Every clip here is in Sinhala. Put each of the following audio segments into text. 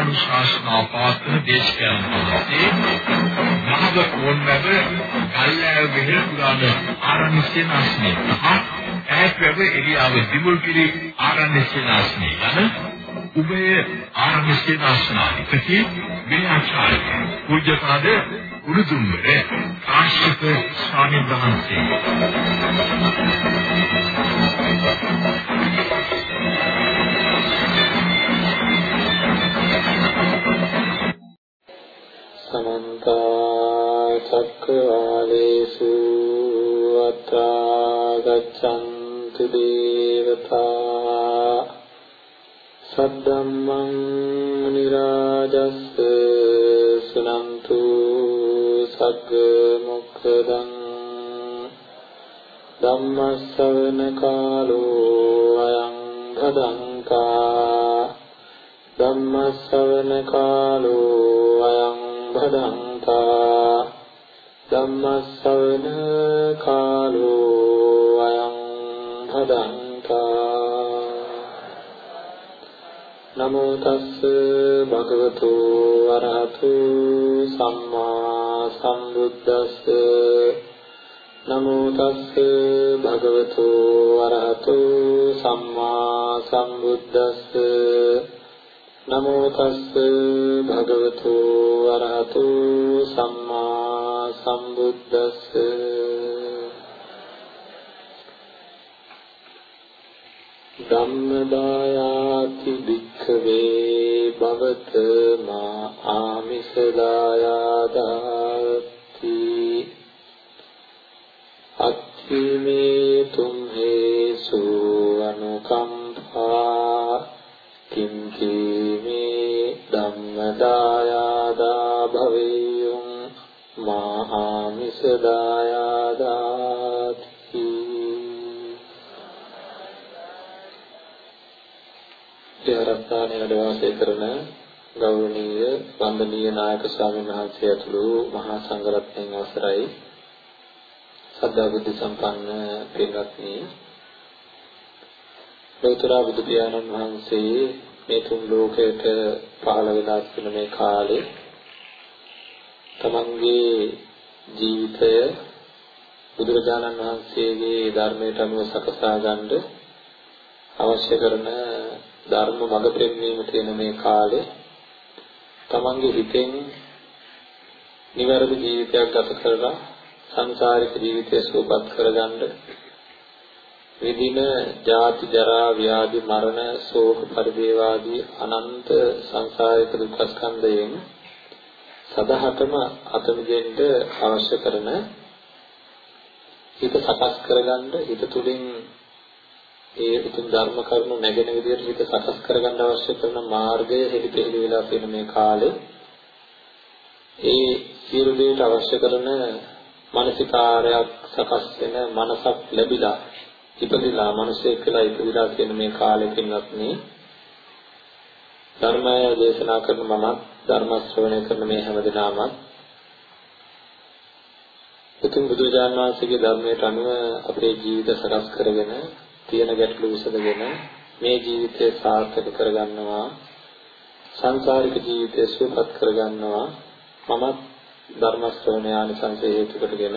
ධර්මානුශාසනා පාත්‍ර දේශකයන් වහන්සේ මහව කෝන්වැව ගල්ලෑව බෙහෙර පුරාණ ආරණ්‍ය සේනාසනේ ඈත් වැව එළියාව දිමුල්ගිරි ආරණ්‍ය සේනාසනේ යන උභය ආරණ්‍ය සේනාසනාධිපති විනයාචාර්ය පූජ්‍යපාද උරුදුම්බර කාශ්‍යප ස්වාමීන් වහන්සේ. සමන්ත චක්කවාලේසු අත්‍රා ගච්ඡන්තු දේවතා සද්දම්මං නිරාජස්ස සුනන්තු සග්ග මොක්ඛදං ධම්මස්සවන කාලෝ අයං භදංකා ධම්මස්සවන කාලෝ අයං භදංකා ධම්මස්සවන කාලෝ අයං භදංකා නමෝ තස්ස භගවතු වරහතු සම්මා සම්බුද්දස්ස නමෝ තස්ස භගවතු වරහතු සම්මා සම්බුද්දස්ස නමෝ තස්ස භගවතු වරහතු සම්මා සම්බුද්දස්ස. ධම්මදායාති භික්ඛවේ භවත මා ආමිසදායාදාති. අත්ථීමේ තුම්හෙසු අනුකම්පා. කිම් කීමේ ධම්මදායාදා භවෙය්‍යුම් මා ආමිසදායාදාති විහාරස්ථානයේ වැඩ වාසය කරන ගෞරවනීය වන්දනීය නායක ස්වාමීන් වහන්සේ ඇතුළු මහා සංඝරත්නයන් අවසරයි. සද්ධා බුද්ධ සම්පන්න පින්වත්නි ලෝතර බුදු පියාණන් වහන්සේ මේ තුන් ලෝකයට පහළ වෙලා සිටින මේ කාලේ තමන්ගේ ජීවිතය බුදුරජාණන් වහන්සේගේ ධර්මයට අනුව සකසා ගන්න අවශ්‍ය කරන ධර්ම මඟ පෙන්වීම තියෙන මේ කාලේ තමන්ගේ හිතෙන් නිවැරදි ජීවිතයක් ගත කරලා සංසාරික ජීවිතය සුවපත් කරගන්න විදින ජාති ජරා ව්‍යාධි මරණ ශෝක පරිදේවාදී අනන්ත සංසාරික දුක්ඛ ස්කන්ධයෙන් සදහටම අත මිදෙන්න අවශ්‍ය කරන හිත සකස් කරගන්න හිත තුලින් ඒ උතුම් ධර්ම කරුණු නැගෙන විදිහට හිත සකස් කරගන්න අවශ්‍ය කරන මාර්ගය හෙලිපෙහෙලි වෙලා තියෙන මේ කාලේ. ඒ සියලු දේට අවශ්‍ය කරන මානසිකාරයක් සකස් වෙන මනසක් ලැබිලා ඉපදිලා මිනිසෙක් කියලා ඉපදිලා කියන මේ කාලෙකින්වත් මේ ධර්මය දේශනා කරන මම ධර්ම ශ්‍රවණය කරන මේ හැමදෙනාම උතුම් බුදුරජාණන් වහන්සේගේ ධර්මයට අනුව අපේ ජීවිත සකස් කරගෙන තියෙන ගැටලු විසඳගෙන මේ ජීවිතය සාර්ථක කරගන්නවා සංසාරික ජීවිතය සුවපත් කරගන්නවා. මමත් ධර්ම ශ්‍රවණය ආනිසංස හේතු කොටගෙන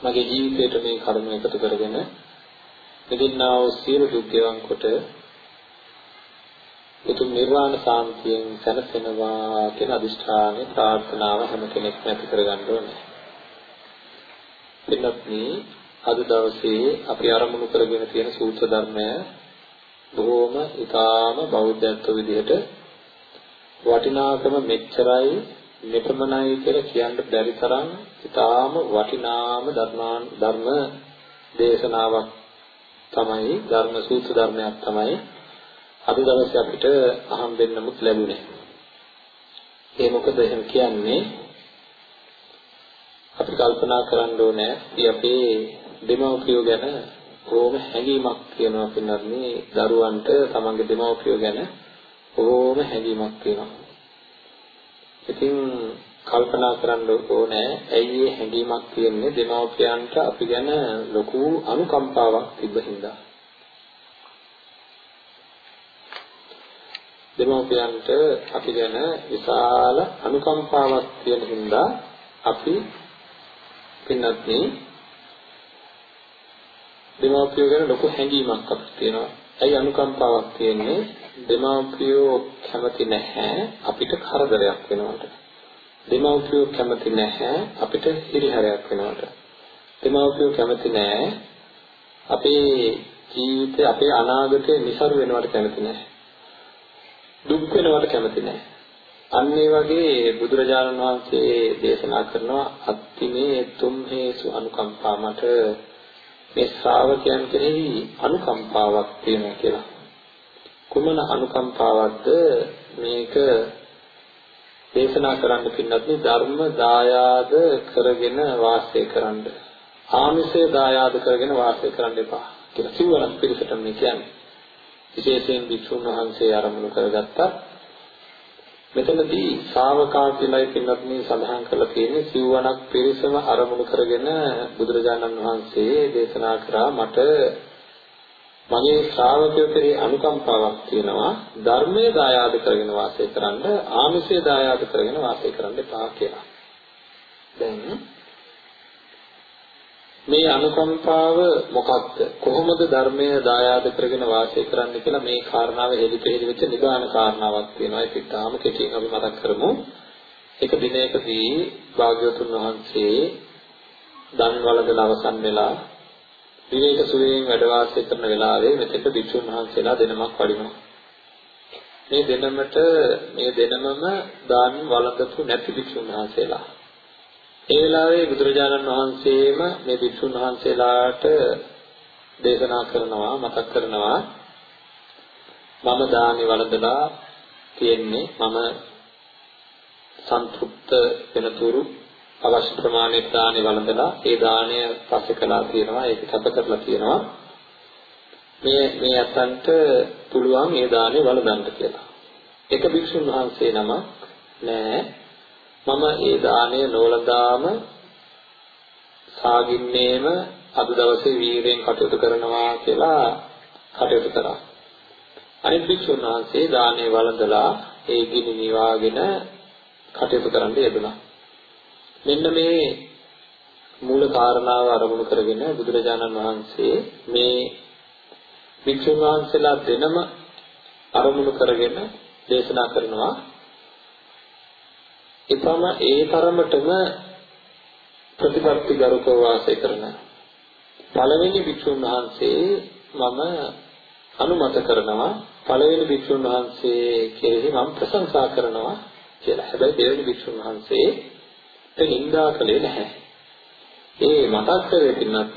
මගේ ජීවිතයට මේ කර්ම එකතු කරගෙන මෙදින්නා වූ සියලු දුක් ගෙවන් කොට උතුම් නිර්වාණ සාන්තියෙන් සැනසෙනවා කියන අදිෂ්ඨානය ප්‍රාර්ථනාව හැම කෙනෙක්ම ඇති කරගන්න ඕනේ. එන්නත්නි අද දවසේ අපි ආරම්භ කරගෙන තියෙන සූත්‍ර ධර්මය බොහෝම ඊටාම බෞද්ධත්ව විදිහට වටිනාකම මෙච්චරයි මෙපමණයි කියලා කියන්න බැරි තරම් ඊටාම වටිනාම ධර්මාන් ධර්ම දේශනාවක් තමයි ධර්ම සූත්‍ර ධර්මයක් තමයි අද දවසේ අපිට අහම්බෙන්නමුත් ලැබුණේ. ඒ මොකද එහෙම කියන්නේ අපි කල්පනා කරන්න ඕනේ අපි අපේ දෙමව්පියෝ ගැන කොහොම හැඟීමක් තියෙනවා පින්නන්නේ දරුවන්ට තමන්ගේ දෙමව්පියෝ ගැන කොහොම හැඟීමක් තියෙනවා. ඉතින් කල්පනා කරන්න ඕනේ ඇයි මේ හැඟීමක් තියෙන්නේ දෙමව්පියන්ට අපි ගැන ලොකු අනුකම්පාවක් තිබ්බ හින්දා. දෙමව්පියන්ට අපි ගැන විශාල අනුකම්පාවක් තියෙන හින්දා අපි පින්නත් දෙමව්පියෝ ගැන ලොකු හැඟීමක් අපිට තියෙනවා. ඇයි අනුකම්පාවක් තියෙන්නේ? දෙමව්පියෝ කැමති නැහැ අපිට කරදරයක් වෙනවට. දෙමව්පියෝ කැමති නැහැ අපිට හිරිහැරයක් වෙනවට. දෙමව්පියෝ කැමති නැහැ අපේ ජීවිතේ අපේ අනාගතය નિසරු වෙනවට කැමති නැහැ. දුක් වෙනවට කැමති නැහැ. අන්න ඒ වගේ බුදුරජාණන් වහන්සේ දේශනා කරනවා අත්තිමේ තුම් හේසු අනුකම්පා මට මේ ශ්‍රාවකයන් කෙරෙහි අනුකම්පාවක් තියෙනවා කියලා. කුමන අනුකම්පාවක්ද මේක දේශනා කරන්න පින්නත් ධර්ම දායාද කරගෙන වාසය කරන්න. ආමිෂය දායාද කරගෙන වාසය කරන්න එපා කියලා සිවණක් පිළිසට මේ කියන්නේ. විශේෂයෙන් භික්ෂුන් වහන්සේ ආරම්භ කරගත්තා මෙතනදී ශ්‍රාවකා කියලායි පින්නත් මේ සඳහන් කරලා තියෙන්නේ සිව්වණක් පිරිසම අරමුණු කරගෙන බුදුරජාණන් වහන්සේ දේශනා කරා මට මගේ ශ්‍රාවකයෝ කෙරෙහි අනුකම්පාවක් තියෙනවා. ධර්මයේ දායාද කරගෙන වාසය කරන්න ආමිෂයේ දායාද කරගෙන වාසය කරන්න එපා කියලා. දැන් මේ අනුකම්පාව මොකක්ද? කොහොමද ධර්මය දායාද කරගෙන වාසය කරන්න කියලා මේ කාරණාව හෙළිපෙහෙළි වෙච්ච නිදාන කාරණාවක් තියෙනවා. ඒක ඉතාම කෙටියෙන් අපි මතක් කරමු. එක දිනයකදී භාග්‍යවතුන් වහන්සේ දන් වළඳලා අවසන් වෙලා විවේක සුවයෙන් වැඩ වාසය කරන වෙලාවේ මෙතෙට භික්ෂුන් වහන්සේලා දෙනමක් වඩිනවා. මේ දෙනමට මේ දෙනමම දාන් වළඳපු නැති භික්ෂුන් වහන්සේලා. ඒ වෙලාවේ බුදුරජාණන් වහන්සේම මේ භික්ෂුන් වහන්සේලාට දේශනා කරනවා මතක් කරනවා මම දානි වළඳලා තියෙන්නේ මම සන්තුෂ්ත වෙනතුරු අවශ්‍ය ප්‍රමාණයට දානි වළඳලා ඒ දාණය පස්සේ කළා තියෙනවා ඒක කැප කරලා තියෙනවා මේ මේ අතන්ට පුළුවන් ඒ දාණය වළඳන්න කියලා එක භික්ෂුන් වහන්සේ නමක් නෑ මම ඒ දාණය නොලදාම සාගින්නේම අද දවසේ වීරයෙන් කටයුතු කරනවා කියලා කටයුතු කරා. අනිත් භික්ෂුන් වහන්සේ දාණය වළඳලා ඒ ගිනි නිවාගෙන කටයුතු කරන්න යෙදුණා. මෙන්න මේ මූල කාරණාව අරමුණු කරගෙන බුදුරජාණන් වහන්සේ මේ භික්ෂුන් වහන්සේලා දෙනම අරමුණු කරගෙන දේශනා කරනවා එතම ඒ තරමටම ප්‍රතිපත්ති ගරුකව වාසය කරන පළවෙනි භික්ෂුන් වහන්සේ මම අනුමත කරනවා පළවෙනි භික්ෂුන් වහන්සේ කෙරෙහි මම ප්‍රශංසා කරනවා කියලා. හැබැයි දෙවෙනි භික්ෂුන් වහන්සේ ඒ නින්දා කළේ නැහැ. ඒ මතක් කරේ පින්නත්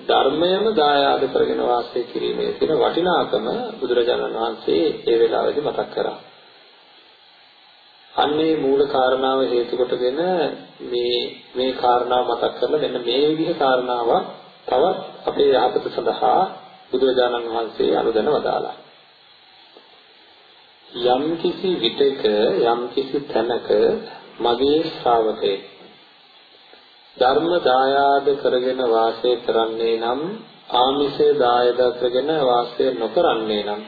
ධර්මයම දායාද කරගෙන වාසය කිරීමේ තියෙන වටිනාකම බුදුරජාණන් වහන්සේ ඒ වෙලාවේදී මතක් කරා. අන්නේ මූල කාරණාව හේතු කොටගෙන මේ මේ කාරණාව මතක් කරලා මෙන්න මේ විදිහ කාරණාවක් තවත් අපේ යහපත සඳහා බුදුරජාණන් වහන්සේ අනුදැන වදාලා. යම් කිසි විටක යම් කිසි තැනක මගේ ශ්‍රාවකේ ධර්ම දායාද කරගෙන වාසය කරන්නේ නම් ආමිෂය දායද කරගෙන වාසය නොකරන්නේ නම්.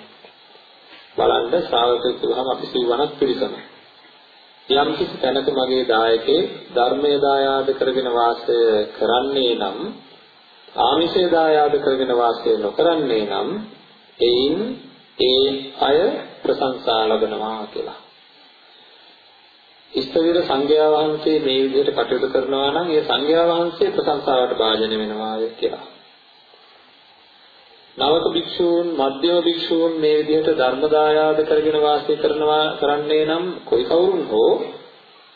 බලන්න ශ්‍රාවකෙක් කියවහම අපි සිවණක් පිළිසම. යම් කිසි තැනක මගේ දායකේ ධර්මයේ දායාද කරගෙන වාසය කරන්නේ නම් ආමිෂයේ දායාද කරගෙන වාසය නොකරන්නේ නම් එයින් ඒ අය ප්‍රශංසා ලබනවා කියලා. ඉස්තවිර සංඝයා වහන්සේ මේ විදිහට කටයුතු කරනවා නම් ඒ සංඝයා වහන්සේ ප්‍රශංසාවට භාජනය වෙනවා කියලා. නවක භික්ෂූන් මධ්‍යම භික්ෂූන් මේ විදිහට ධර්ම දායාද කරගෙන වාසය කරනවා කරන්නේ නම් කොයි කවුරුන් හෝ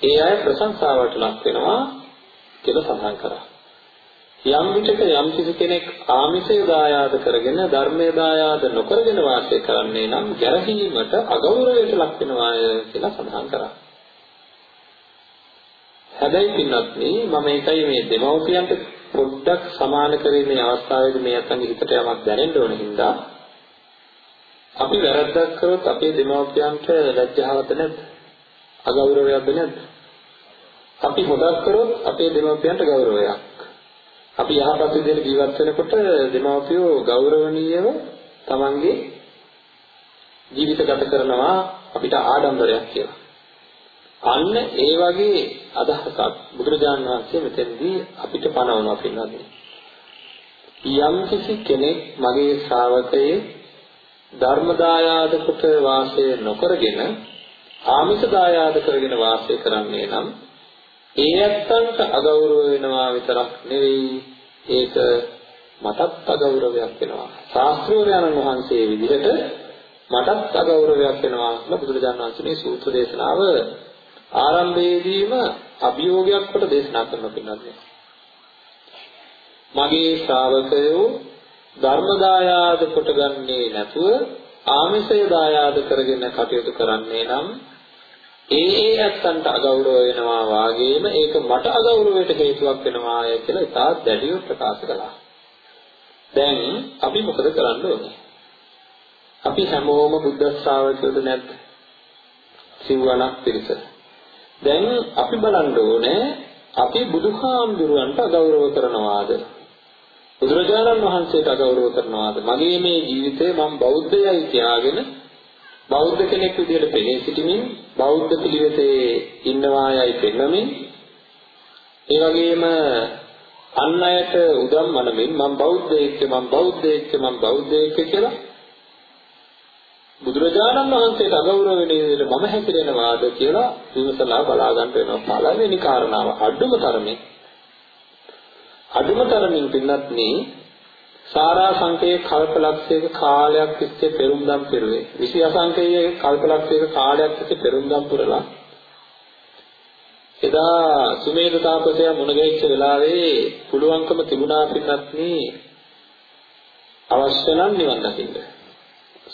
ඒ අය ප්‍රශංසාවට ලක් වෙනවා කියලා සඳහන් කරා. යම් විටක යම් කිසි කෙනෙක් ආමිෂය දායාද කරගෙන ධර්මය දායාද නොකරගෙන වාසය කරන්නේ නම් ගැරහීමට අගෞරවයට ලක් වෙනවාය කියලා සඳහන් කරා. හැබැයි පින්වත් මම ඒකයි මේ දෙමව්පියන්ට පොඩ්ඩක් සමාන කිරීමේ අවස්ථාවේදී මේ අතන්ගේ හිතට යමක් දැනෙන්න ඕන හින්දා අපි වැරද්දක් කරොත් අපේ දෙමව්පියන්ට ලැජ්ජාවද නැද්ද? අගෞරවයක්ද නැද්ද? අපි හොදක් කරොත් අපේ දෙමව්පියන්ට ගෞරවයක්. අපි යහපත් විදිහට ජීවත් වෙනකොට දෙමව්පියෝ ගෞරවණීයව තමන්ගේ ජීවිත ගත කරනවා අපිට ආඩම්බරයක් කියලා. අන්න ඒ වගේ අදහසක් බුදුරජාණන් වහන්සේ මෙතෙන්දී අපිට පනවනවා පින්නන්නේ. යම් කිසි කෙනෙක් මගේ ශ්‍රාවකයේ ධර්ම දායාද කොට වාසය නොකරගෙන ආමිෂ දායාද කරගෙන වාසය කරන්නේ නම් ඒ ඇත්තන්ට අගෞරව වෙනවා විතරක් නෙවෙයි ඒක මටත් අගෞරවයක් වෙනවා ශාස්ත්‍රෝයයන් වහන්සේ විදිහට මටත් අගෞරවයක් වෙනවා කියලා බුදුරජාණන් වහන්සේ මේ සූත්‍ර දේශනාව ආරම්භයේදීම අභියෝගයක් කොට දේශනා කරන පින්නන්නේ මගේ ශ්‍රාවකයෝ ධර්ම දායාද කොටගන්නේ නැතුව ආමිෂය දායාද කරගෙන කටයුතු කරන්නේ නම් ඒ ඒ ඇත්තන්ට අගෞරව වෙනවා වාගේම ඒක මට අගෞරවයට හේතුවක් වෙනවාය කියලා ඉතා දැඩිව ප්‍රකාශ කළා. දැන් අපි මොකද කරන්න ඕනේ? අපි හැමෝම බුද්ධ ශ්‍රාවකයෝද නැද්ද? සිව්වණක් පිරිස. දැන් අපි බලන්න ඕනේ අපි බුදුහාමුදුරුවන්ට අගෞරව කරනවාද? බුදුරජාණන් වහන්සේට අගෞරව කරනවාද? මගේ මේ ජීවිතේ මම බෞද්ධයයි කියාගෙන බෞද්ධ කෙනෙක් විදිහට පෙනී සිටමින් බෞද්ධ පිළිවෙතේ ඉන්නවායයි පෙන්වමින් ඒ වගේම අන් අයට උදම් මනමින් මම බෞද්ධයෙක් මම බෞද්ධයෙක් මම බෞද්ධයෙක් කියලා බුදුරජාණන් වහන්සේට අගෞරව වෙන විදිහට මම හැසිරෙනවාද කියලා විමසලා බලා ගන්න වෙනවා. පළවෙනි කාරණාව අඩුම තරමේ අඩුම තරමින් පින්නත්නි සාරා සංකේය කල්පලක්ෂයක කාලයක් තිස්සේ පෙරුම්දම් පෙරුවේ. 20 අසංකේය කල්පලක්ෂයක කාලයක් තිස්සේ පෙරුම්දම් පුරලා එදා සුමේද තාපසයා මුණ ගැහිච්ච වෙලාවේ පුළුවන්කම තිබුණා පින්නත්නි අවශ්‍ය නම් නිවන් දකින්න.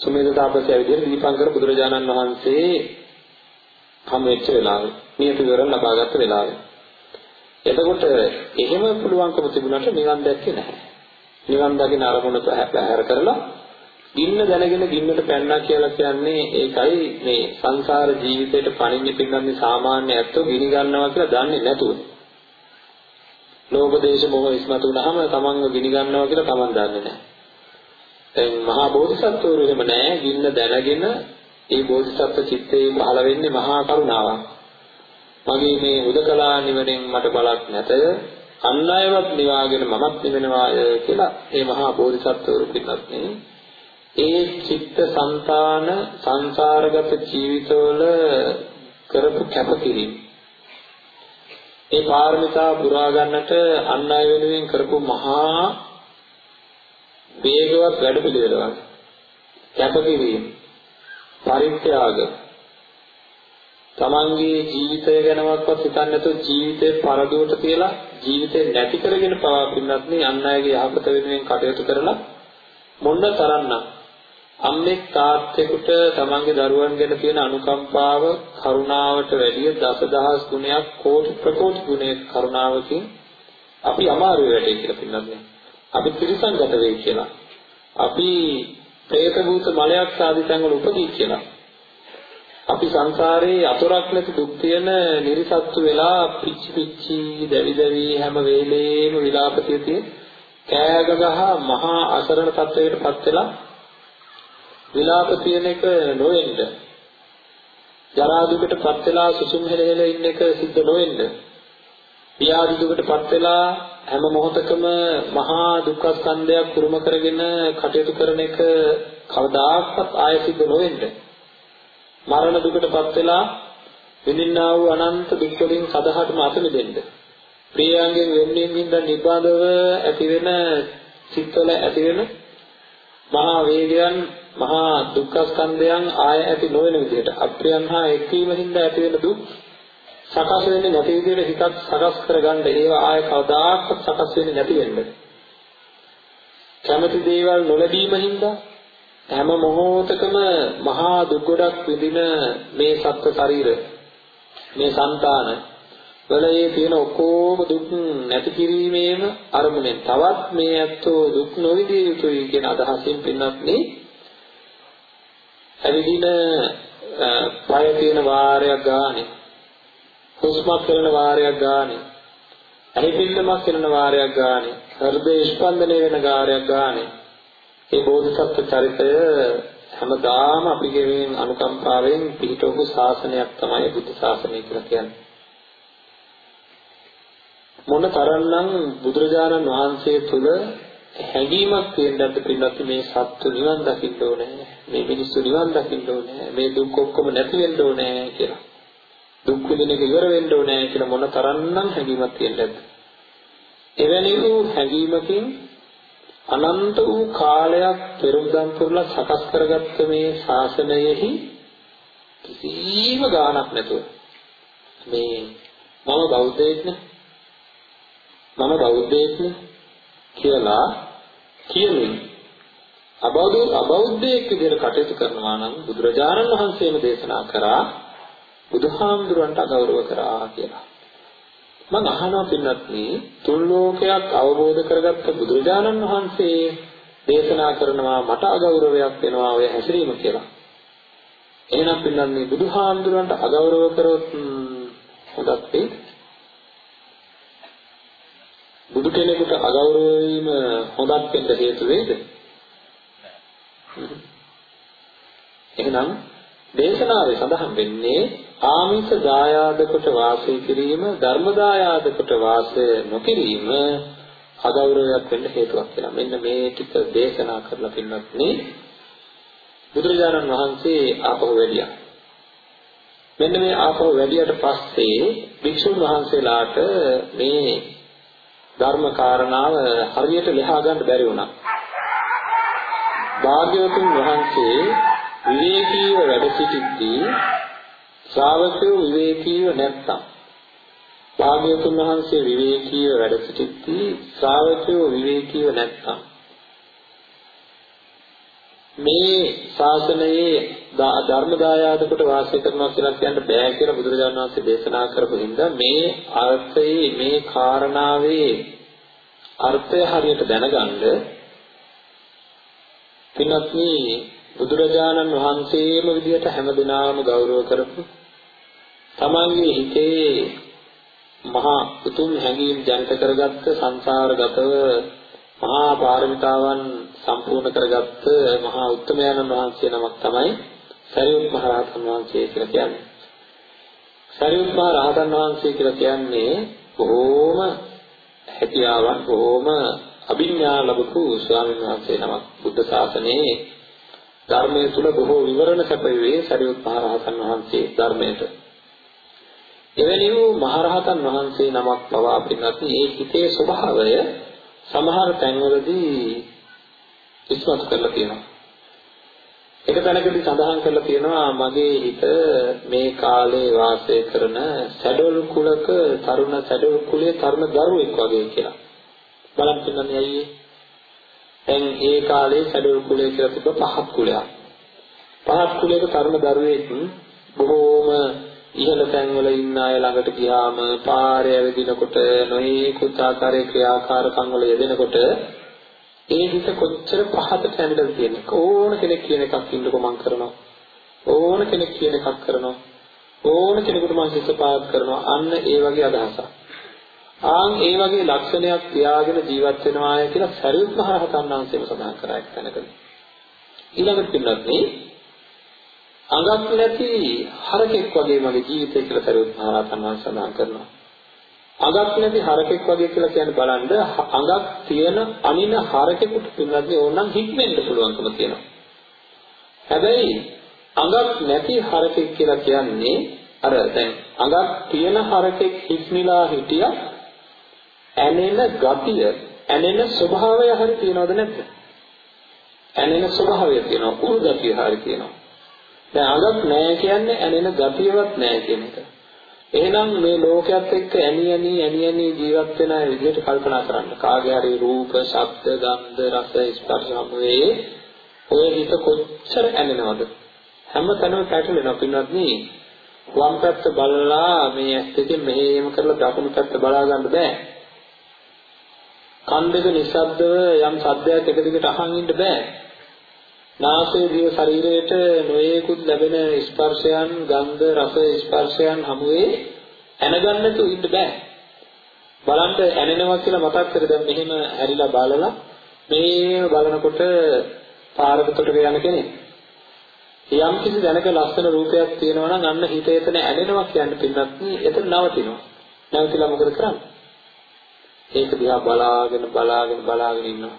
සුමේද තාපසයා විදිහට දීපංකර බුදුරජාණන් වහන්සේ හම් වෙච්ච වෙලාවේ නියත විවරණ ලබාගත් වෙලාවේ එතකොට එහෙම පුළුවන්කම තිබුණාට නිවන් දැක්කේ නැහැ. නිවන් දකින අරමුණ පැහැර කරලා ගින්න දැනගෙන ගින්නට පැන්නා කියලා කියන්නේ ඒකයි මේ සංසාර ජීවිතයට පණින්න පින්නන්නේ සාමාන්‍ය ඇත්තෝ ගිනි ගන්නවා කියලා දන්නේ නැතුව. ලෝභ දේශ මොහ ඉස්මතු වුනහම තමන්ව ගිනි ගන්නවා කියලා තමන් දන්නේ නැහැ. දැන් මහා බෝධිසත්වරු එහෙම නැහැ ගින්න දැනගෙන ඒ බෝධිසත්ව චිත්තේ පහළ වෙන්නේ මහා කරුණාවක්. මගේ මේ උදකලා නිවනෙන් මට බලක් නැතය. අන් අයවත් නිවාගෙන මමත් නිවෙනවාය කියලා මේ මහා බෝධිසත්වවරු පිටත් ඒ චිත්ත සංතාන සංසාරගත ජීවිතවල කරපු කැපකිරීම. ඒ පාරමිතා පුරා ගන්නට අන් අය වෙනුවෙන් කරපු මහා වේගවත් වැඩපිළිවෙලක් කැපකිරීම පරිත්‍යාග. තමන්ගේ ජීවිතය ගැනවත් හිතන්නේ නැතුව ජීවිතේ පරදුවට කියලා ජීවිතේ නැති කරගෙන පවා පින්නත් නේ අන් අයගේ යහපත වෙනුවෙන් කටයුතු කරලා මොන්න තරන්න අම්මෙක් තාත්තෙකුට තමන්ගේ දරුවන් ගැන තියෙන අනුකම්පාව කරුණාවට වැඩිය දසදහස් ගුණයක් කෝටි ප්‍රකෝටි ගුණයක් කරුණාවකින් අපි අමාරු වෙටේ කියලා පින්නත් නේ අපි ත්‍රිසංගත වෙයි කියලා. අපි പ്രേත භූත මලයක් ආදී තැන්වල උපදී කියලා. අපි සංසාරේ අතොරක් නැති දුක් තියෙන නිර්සත්තු වෙලා පිච්චි පිච්චි දැවි දැවි හැම වෙලේම විලාපතිය තියෙන කෑගගහ මහා අසරණ තත්වයකටපත් වෙලා විලාප තියෙන එක නොවෙන්න. ජරා දුකටපත් වෙලා සුසුම් හෙල හෙල ඉන්න එක සිද්ධ නොවෙන්න. ව්‍යාධි දුකටපත් වෙලා හැම මොහොතකම මහා දුක්ඛ ස්කන්ධයක් කුරුම කරගෙන කටයුතු කරන එක කවදාකවත් ආයෙ සිද්ධ නොවෙන්න මරණ දුකටපත් වෙලා විඳින්නා වූ අනන්ත දුක් වලින් සදහටම අත මිදෙන්න. ප්‍රියයන්ගෙන් වෙන්වීම හින්දා නිබඳව ඇතිවෙන සිත්වල ඇතිවෙන මහා වේගයන් මහා දුක්ඛ ස්කන්ධයන් ආය ඇති නොවන විදිහට අප්‍රියන් හා එක්වීම හින්දා ඇතිවෙන දුක් සකස් වෙන්නේ නැති විදිහට හිතක් සකස් කරගන්න ඒවා ආය කවදාකවත් සකස් වෙන්නේ නැති වෙන්න. කැමති දේවල් නොලැබීම හින්දා හැම මොහොතකම මහා දුක් ගොඩක් විඳින මේ සත්ත්ව ශරීර මේ సంతාන වල ඒ තියෙන ඔක්කොම දුක් නැති කිරීමේම අරමුණෙන් තවත් මේ ඇත්තෝ දුක් නොවිදිය යුතුයි කියන අදහසින් පින්නත් නේ ඇවිදින පය තියෙන වාරයක් ගානේ හුස්මක් කරන වාරයක් ගානේ. ඇහිපිල්ලමක් කරන වාරයක් ගානේ. හෘද ස්පන්දනය වෙන වාරයක් ගානේ. ඒ බෝධිසත්ව චරිතය හැමදාම අපි ගෙවෙන අනුකම්පාවෙන් පිහිටවපු ශාසනයක් තමයි බුද්ධ ශාසනය කියලා කියන්නේ. මොන තරම්නම් බුදුරජාණන් වහන්සේ තුල හැඟීමක් තියෙනද පින්නත් මේ සත්තු නිවන් දකින්න ඕනේ මේ මිනිස්සු නිවන් දකින්න ඕනේ මේ දුක් ඔක්කොම නැති වෙන්න ඕනේ කියලා. දුක් විඳින එක ඉවර වෙන්න ඕනේ කියලා මොන තරම්නම් හැඟීමක් තියෙනද එවැනි වූ හැඟීමකින් අනන්ත වූ කාලයක් පෙරම්දම් පුරලා සකස් කරගත්ත මේ ශාසනයෙහි කිසිම ගාණක් නැතුව මේ මම බෞද්ධයෙක් නේ මම බෞද්ධයෙක් නේ කියලා කියමින් අබෞද්ධ අබෞද්ධයෙක් විදිහට කටයුතු කරනවා නම් බුදුරජාණන් වහන්සේම දේශනා කරා බුදුහාමුදුරන්ට අගෞරව කරා කියලා. මම අහනවා පින්වත්නි තුන් ලෝකයක් අවබෝධ කරගත්ත බුදුරජාණන් වහන්සේ දේශනා කරනවා මට අගෞරවයක් වෙනවා ඔය හැසිරීම කියලා. එහෙනම් පින්වත්නි බුදුහාමුදුරන්ට අගෞරව කරොත් හොඳත් වෙයි. බුදු කෙනෙකුට අගෞරව වීම හොඳක් වෙන්න හේතු වේද? එහෙනම් දේශනාවේ සඳහන් වෙන්නේ ආමිෂ දායාද කොට වාසය කිරීම ධර්ම දායාද කොට වාසය නොකිරීම අගෞරවයක් වෙන්න හේතුවක් කියලා. මෙන්න මේ ටික දේශනා කරලා පින්වත්නි බුදුරජාණන් වහන්සේ ආපහු වැඩියා. මෙන්න මේ ආපහු වැඩියට පස්සේ භික්ෂුන් වහන්සේලාට මේ ධර්ම කාරණාව හරියට ලියා ගන්න බැරි වුණා. භාග්‍යවතුන් වහන්සේ විවේකීව වැඩ සිටිද්දී ශ්‍රාවකයෝ විවේකීව නැත්තම්. භාග්‍යවතුන් වහන්සේ විවේකීව වැඩ සිටිද්දී ශ්‍රාවකයෝ විවේකීව නැත්තම්. මේ ශාසනයේ ධර්ම දායාද කොට වාසය කරනවා කියලා කියන්න බෑ කියලා බුදුරජාණන් වහන්සේ දේශනා කරපු හින්දා මේ අර්ථයේ මේ කාරණාවේ අර්ථය හරියට දැනගන්න පින්වත්නි බුදුරජාණන් වහන්සේම විදියට හැමදෙනාම ගෞරව කරපු තමන්ගේ හිතේ මහා උතුම් හැඟීම් ජනිත කරගත්ත සංසාරගතව මහා පාරමිතාවන් සම්පූර්ණ කරගත්ත මහා උත්තමයන්න් වහන්සේ නමක් තමයි සරියුත් මහ රහතන් වහන්සේ කියලා කියන්නේ. සරියුත් මහ රහතන් වහන්සේ කියලා කියන්නේ බොහෝම හැකියාවන් බොහෝම අභිඥා ලැබපු ස්වාමීන් වහන්සේ නමක් බුද්ධ ශාසනයේ ධර්මයේ තුල බොහෝ විවරණ සැපයුවේ සරියුත් මහ රහතන් වහන්සේ ධර්මයට. එවැනි වූ මහරහතන් වහන්සේ නමක් පවා පින්වත් මේ හිතේ ස්වභාවය සමහර තැන්වලදී ඉස්මතු කරලා තියෙනවා. එක තැනකදී සඳහන් කරලා තියෙනවා මගේ හිත මේ කාලේ වාසය කරන සැඩොල් කුලක තරුණ සැඩොල් කුලයේ තරුණ දරුවෙක් වගේ කියලා. බලන්න පින්නන්නේ ඇයි දැන් ඒ කාලේ සැඩොල් කුලය කියලා තිබ්බ පහත් කුලයක්. පහත් කුලයක තරුණ දරුවෙක් බොහෝම ඉහළ තැන්වල ඉන්න අය ළඟට ගියාම පාරේ ඇවිදිනකොට නොයෙකුත් ආකාරයේ ක්‍රියාකාරකම් වල යෙදෙනකොට ඒ හිත කොච්චර පහතට ඇවිල්ලා තියෙන්නේ ඕන කෙනෙක් කියන එකක් ඉන්නකො මං කරනවා. ඕන කෙනෙක් කියන එකක් කරනවා. ඕන කෙනෙකුට මං හිත පාත් කරනවා. අන්න ඒ වගේ අදහසක්. ආන් ඒ වගේ ලක්ෂණයක් තියාගෙන ජීවත් වෙනවාය කියලා සරියුත් මහ රහතන් වහන්සේම සඳහන් කරා එක් තැනකදී. ඊළඟට පින්නත් මේ අඟක් නැති හරකෙක් වගේ මගේ ජීවිතය කියලා සරියුත් මහ රහතන් වහන්සේ සඳහන් කරනවා අඟක් නැති හරකෙක් වගේ කියලා කියන්නේ බලන්න අඟක් තියෙන අනින හරකෙකුට පින්නත් ඕනනම් හික්මෙන්න පුළුවන්කම තියෙනවා. හැබැයි අඟක් නැති හරකෙක් කියලා කියන්නේ අර දැන් අඟක් තියෙන හරකෙක් හික්මිලා හිටිය ඇනෙන ගතිය ඇනෙන ස්වභාවය හරි තියනවද නැද්ද? ඇනෙන ස්වභාවය තියෙනවා උල් ගතිය හරි තියෙනවා. දැන් අඟක් නැහැ කියන්නේ ඇනෙන ගතියවත් නැහැ කියන එක. එහෙනම් මේ ලෝකයක් එක්ක ඇනි ඇනි ඇනි ඇනි ජීවත් වෙන අය විදිහට කල්පනා කරන්න. කාගේ හරි රූප, ශබ්ද, ගන්ධ, රස, ස්පර්ශ හැමවේ ඔය හිත කොච්චර ඇනෙනවද? හැමතැනම පැටලෙනවා පින්වත්නි. වම් පැත්ත බලලා මේ ඇස් දෙකෙන් මෙහෙම කරලා දකුණු පැත්ත බලා ගන්න බෑ. කන් දෙක නිශ්ශබ්දව යම් සද්දයක් එක දිගට අහන් ඉන්න බෑ. නාසය දිව ශරීරයට නොයේකුත් ලැබෙන ස්පර්ශයන් ගන්ධ රස ස්පර්ශයන් හමුවේ ඇනගන්න තු ඉන්න බෑ බලන්න ඇනෙනවා කියලා මතක් කර දැන් මෙහෙම හැරිලා බලලා මේ බලනකොට පාරකට යන කෙනෙක් යම් කිසි දැනක ලස්සන රූපයක් තියෙනවා නම් අන්න හිත එතන ඇලෙනවා කියන්නේ පින්නත් එතන නවතිනවා. නැවතිලා මොකද කරන්නේ? ඒක දිහා බලාගෙන බලාගෙන බලාගෙන ඉන්නවා.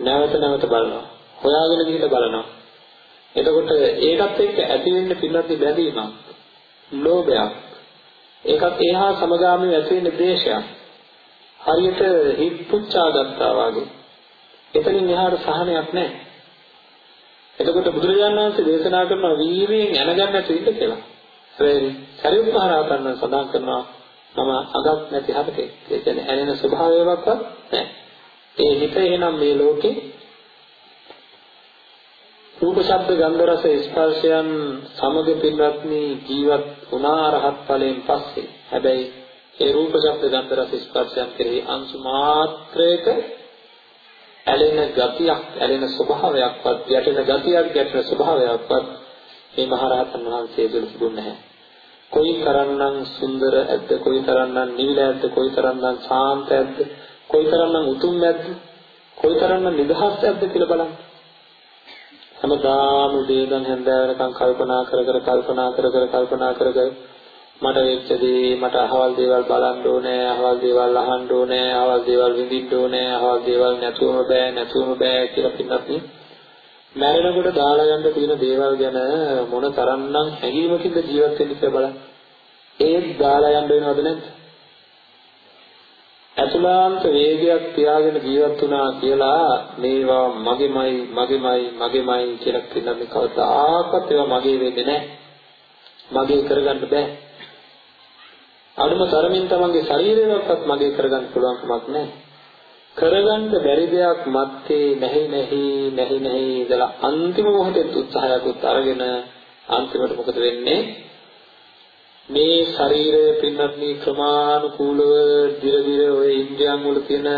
නැවත නැවත බලනවා. හොයාගෙන ගිහින් බලනවා. එතකොට ඒකත් එක්ක ඇති වෙන්න පින්නත් බැඳීමක්. ලෝභයක්. ඒකත් එහා සමගාමීව ඇති වෙන ද්වේෂයක්. හරියට හිත් පුච්චා ගත්තා වගේ. එතනින් එහාට සහනයක් නැහැ. එතකොට බුදුරජාණන් වහන්සේ දේශනා කරන වීර්යයෙන් ඇනගන්න නැතු ඉන්න කියලා. ඒ සරියුත් මහ රහතන් සඳහන් කරනවා මම අගක් නැති හරකේ. ඒ කියන්නේ ඇනෙන ස්වභාවයක්වත් නැහැ. ඒ හිත එහෙනම් මේ ලෝකේ රූප ශබ්ද ගන්ධ රස ස්පර්ශයන් සමග පින්වත්නි ජීවත් වුණා රහත් ඵලයෙන් පස්සේ. හැබැයි ඒ රූප ශබ්ද ගන්ධ රස ස්පර්ශයන් කෙරෙහි අංශු මාත්‍රයක ඇලෙන ගතියක් ඇලෙන ස්වභාවයක්වත් ගැටෙන ගතියක් ගැටෙන ස්වභාවයක්වත් මේ මහරහතන් වහන්සේ තුළ තිබුණ නැහැ. කොයි තරම්නම් සුන්දර ඇද්ද කොයි තරම්නම් නිවිල ඇද්ද කොයි තරම්නම් ශාන්ත ඇද්ද කොයි තරම්නම් උතුම් ඇද්ද කොයි තරම්නම් නිදහස් ඇද්ද කියලා බලන්න. හැමදාම දේදන් හැන්දෑවනකම් කල්පනා කර කර කල්පනා කර කර කල්පනා කර කර මට වෙච්ච දේ මට අහවල් දේවල් බලන්න ඕනේ අහවල් දේවල් අහන්න ඕනේ අහවල් දේවල් විඳින්න ඕනේ අහවල් දේවල් නැතුවම බෑ නැතුවම බෑ කියලා පින්නත් නේ. මැරෙනකොට දාලා යන්න තියෙන දේවල් ගැන මොන තරම්නම් හැඟීමකින්ද ජීවත් වෙන්න කියලා බලන්න. ඒත් දාලා යන්න වෙනවද නැද්ද? අතුලාන්ත වේගයක් තියාගෙන ජීවත් වුණා කියලා මේවා මගේමයි මගේමයි මගේමයි කියලා කියන්නේ කවදාකවත් ඒවා මගේ වෙන්නේ නැහැ මගේ කරගන්න බෑ අනුම තරමින් තමන්ගේ ශරීරයවත් මගේ කරගන්න පුළුවන් කමක් නැහැ. කරගන්න බැරි දෙයක් මැත්තේ නැහි නැහි නැහි නැහි ඉඳලා අන්තිම මොහොතේ උත්සාහයකුත් අරගෙන අන්තිමට මොකද වෙන්නේ? මේ ශරීරය පින්නත්නි ක්‍රමානුකූලව දිරදිර ඔය ඉන්ද්‍රියන් වල තියෙන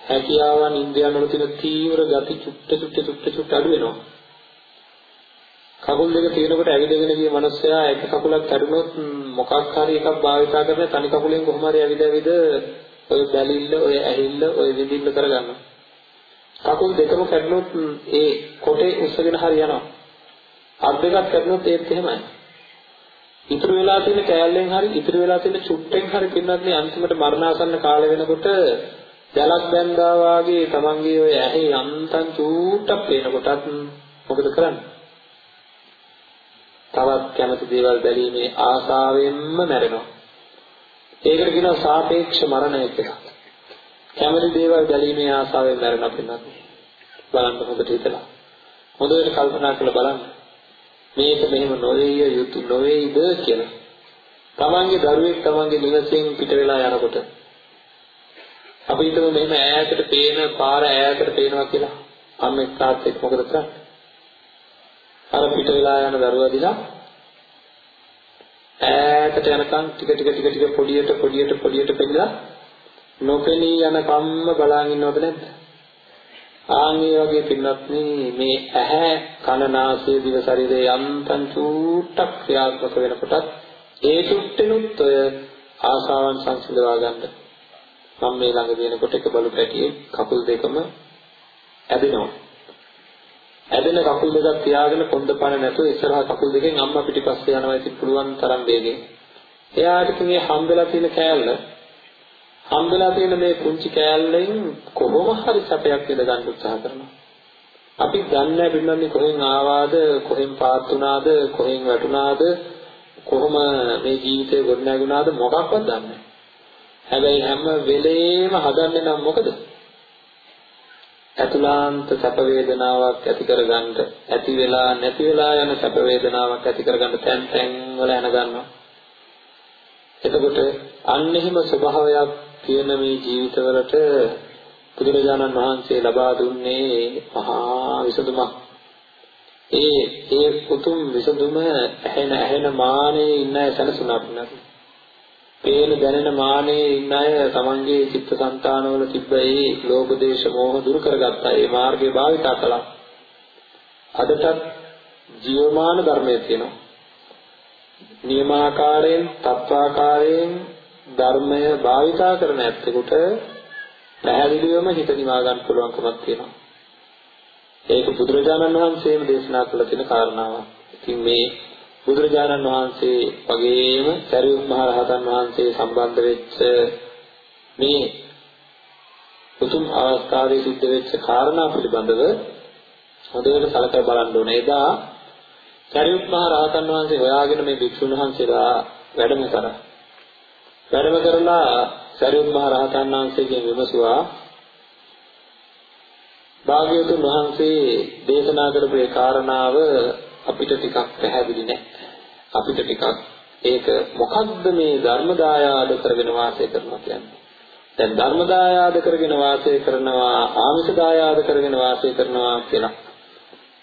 හැකියාවන් ඉන්ද්‍රියන් වල තියෙන තීව්‍ර ගති චුට්ට චුට්ට චුට්ට චුට්ට අඩු වෙනවා. කකුල් දෙක තියෙනකොට ඇවිදගෙන ගිය මනුස්සයා එක කකුලක් කැඩුනොත් මොකක් හරි එකක් භාවිතා කරන තනි කකුලෙන් කොහොම හරි ඇවිද ඇවිද ඔය බැලිල්ල ඔය ඇහිල්ල ඔය විඳින්න කරගන්නවා. කකුල් දෙකම කැඩුනොත් ඒ කොටේ උස්සගෙන හරි යනවා. අත් දෙකක් කැඩුනොත් ඒත් එහෙමයි. ඉතුරු වෙලා තියෙන කෑල්ලෙන් හරි ඉතුරු වෙලා තියෙන චුට්ටෙන් හරි පින්නත් මේ අන්තිමට මරණාසන්න කාලය වෙනකොට ජලක් බැඳා වාගේ තමන්ගේ ඔය ඇහි යන්තම් චූට්ටක් පේනකොටත් මොකද කරන්නේ? තවත් කැමති දේවල් බැලීමේ ආසාවෙන්ම මැරෙනවා. ඒකට කියනවා සාපේක්ෂ මරණය කියලා. කැමති දේවල් බැලීමේ ආසාවෙන් මැරෙනවා පින්නත්. බලන්න හොඳට හිතලා. හොඳට කල්පනා කරලා බලන්න. මේක මෙහෙම නොවේය යුතු නොවේයිද කියලා. තමන්ගේ දරුවෙක් තමන්ගේ නිවසෙන් පිට වෙලා යනකොට අපි හිතමු මෙහෙම ඈතට පේන පාර ඈතට පේනවා කියලා. අම්මෙක් තාත්තෙක් මොකද කරන්නේ? අර පිට වෙලා යන දරුවා දිහා ඈතට යනකම් ටික ටික ටික ටික පොඩියට පොඩියට පොඩියට පෙන්නලා නොපෙනී යන කම්ම බලන් ඉන්නවද නැද්ද? ආන්ගේ වගේ පින්නත් මේ ඇහැ කන නාසය දිව ශරීරය යන්තම් චූට්ටක් ක්‍රියාත්මක වෙනකොටත් ඒ චුට්ටෙනුත් ඔය ආසාවන් සංසිඳවා ගන්න. මම මේ ළඟ දෙනකොට එක බලු පැටියේ කකුල් දෙකම ඇදෙනවා. ඇදෙන කකුල් දෙකක් තියාගෙන කොන්ද පන නැතුව ඉස්සරහා කකුල් දෙකෙන් අම්මා පිටිපස්සේ යනවා ඉතින් පුළුවන් තරම් වේගෙන්. එයාට මේ හම්බෙලා තියෙන කෑල්ල හම්බෙලා තියෙන මේ කුංචි කෑල්ලෙන් කොහොම හරි සැපයක් විඳ ගන්න උත්සාහ කරනවා. අපි දන්නේ බින්නන්නේ කොහෙන් ආවාද කොහෙන් පාත් වුණාද කොහෙන් වැටුණාද කොහොම මේ ජීවිතේ ගොඩනැගුණාද මොකක්වත් දන්නේ නැහැ. හැබැයි හැම වෙලේම හදන්නේ නම් මොකද? අතුලාන්ත සැප වේදනාවක් ඇති කරගන්න ඇති වෙලා නැති වෙලා යන සැප වේදනාවක් ඇති කරගන්න තැන් තැන් වල යන ගන්නවා එතකොට අන්න එහෙම ස්වභාවයක් තියෙන මේ ජීවිතවලට බුදුරජාණන් වහන්සේ ලබා දුන්නේ මහා විසඳුමක් ඒ ඒ උතුම් විසඳුම ඇහෙන ඇහෙන මානේ ඉන්න සැනසුණක් නැති පේන දැනෙන මානේ ඉන්න අය තමන්ගේ චිත්තසංතානවල තිබ්බ ඒ ලෝභ දේශ මොහ දුරු කරගත්තා. ඒ මාර්ගය භාවිතා කළා. අදටත් ජීවමාන ධර්මයේ තියෙනවා. නියමාකාරයෙන්, තත්වාකාරයෙන් ධර්මය භාවිතා කරන ඇත්තෙකුට පැහැදිලිවම හිත නිවා ගන්න පුළුවන්කමක් තියෙනවා. ඒක බුදුරජාණන් වහන්සේම දේශනා කළ තියෙන කාරණාවක්. ඉතින් මේ බුදුරජාණන් වහන්සේ වගේම සරියුත් මහ රහතන් වහන්සේ සම්බන්ධ වෙච්ච මේ උතුම් අවස්ථාවේ සිද්ධ වෙච්ච කාරණා පිළිබඳව හොඳට සලකලා බලන්න ඕනේ. එදා සරියුත් මහ රහතන් වහන්සේ හොයාගෙන මේ භික්ෂුන් වහන්සේලා වැඩම කරා. වැඩම කරලා සරියුත් මහ රහතන් වහන්සේගෙන් විමසුවා භාග්‍යවතුන් වහන්සේ දේශනා කරපු ඒ කාරණාව අපිට ටිකක් පැහැදිලි නැහැ. අපිට ටිකක් ඒක මොකද්ද මේ ධර්ම දායාද කරගෙන වාසය කරනවා කියන්නේ? දැන් ධර්ම දායාද කරගෙන වාසය කරනවා ආමිෂ දායාද කරගෙන වාසය කරනවා කියලා.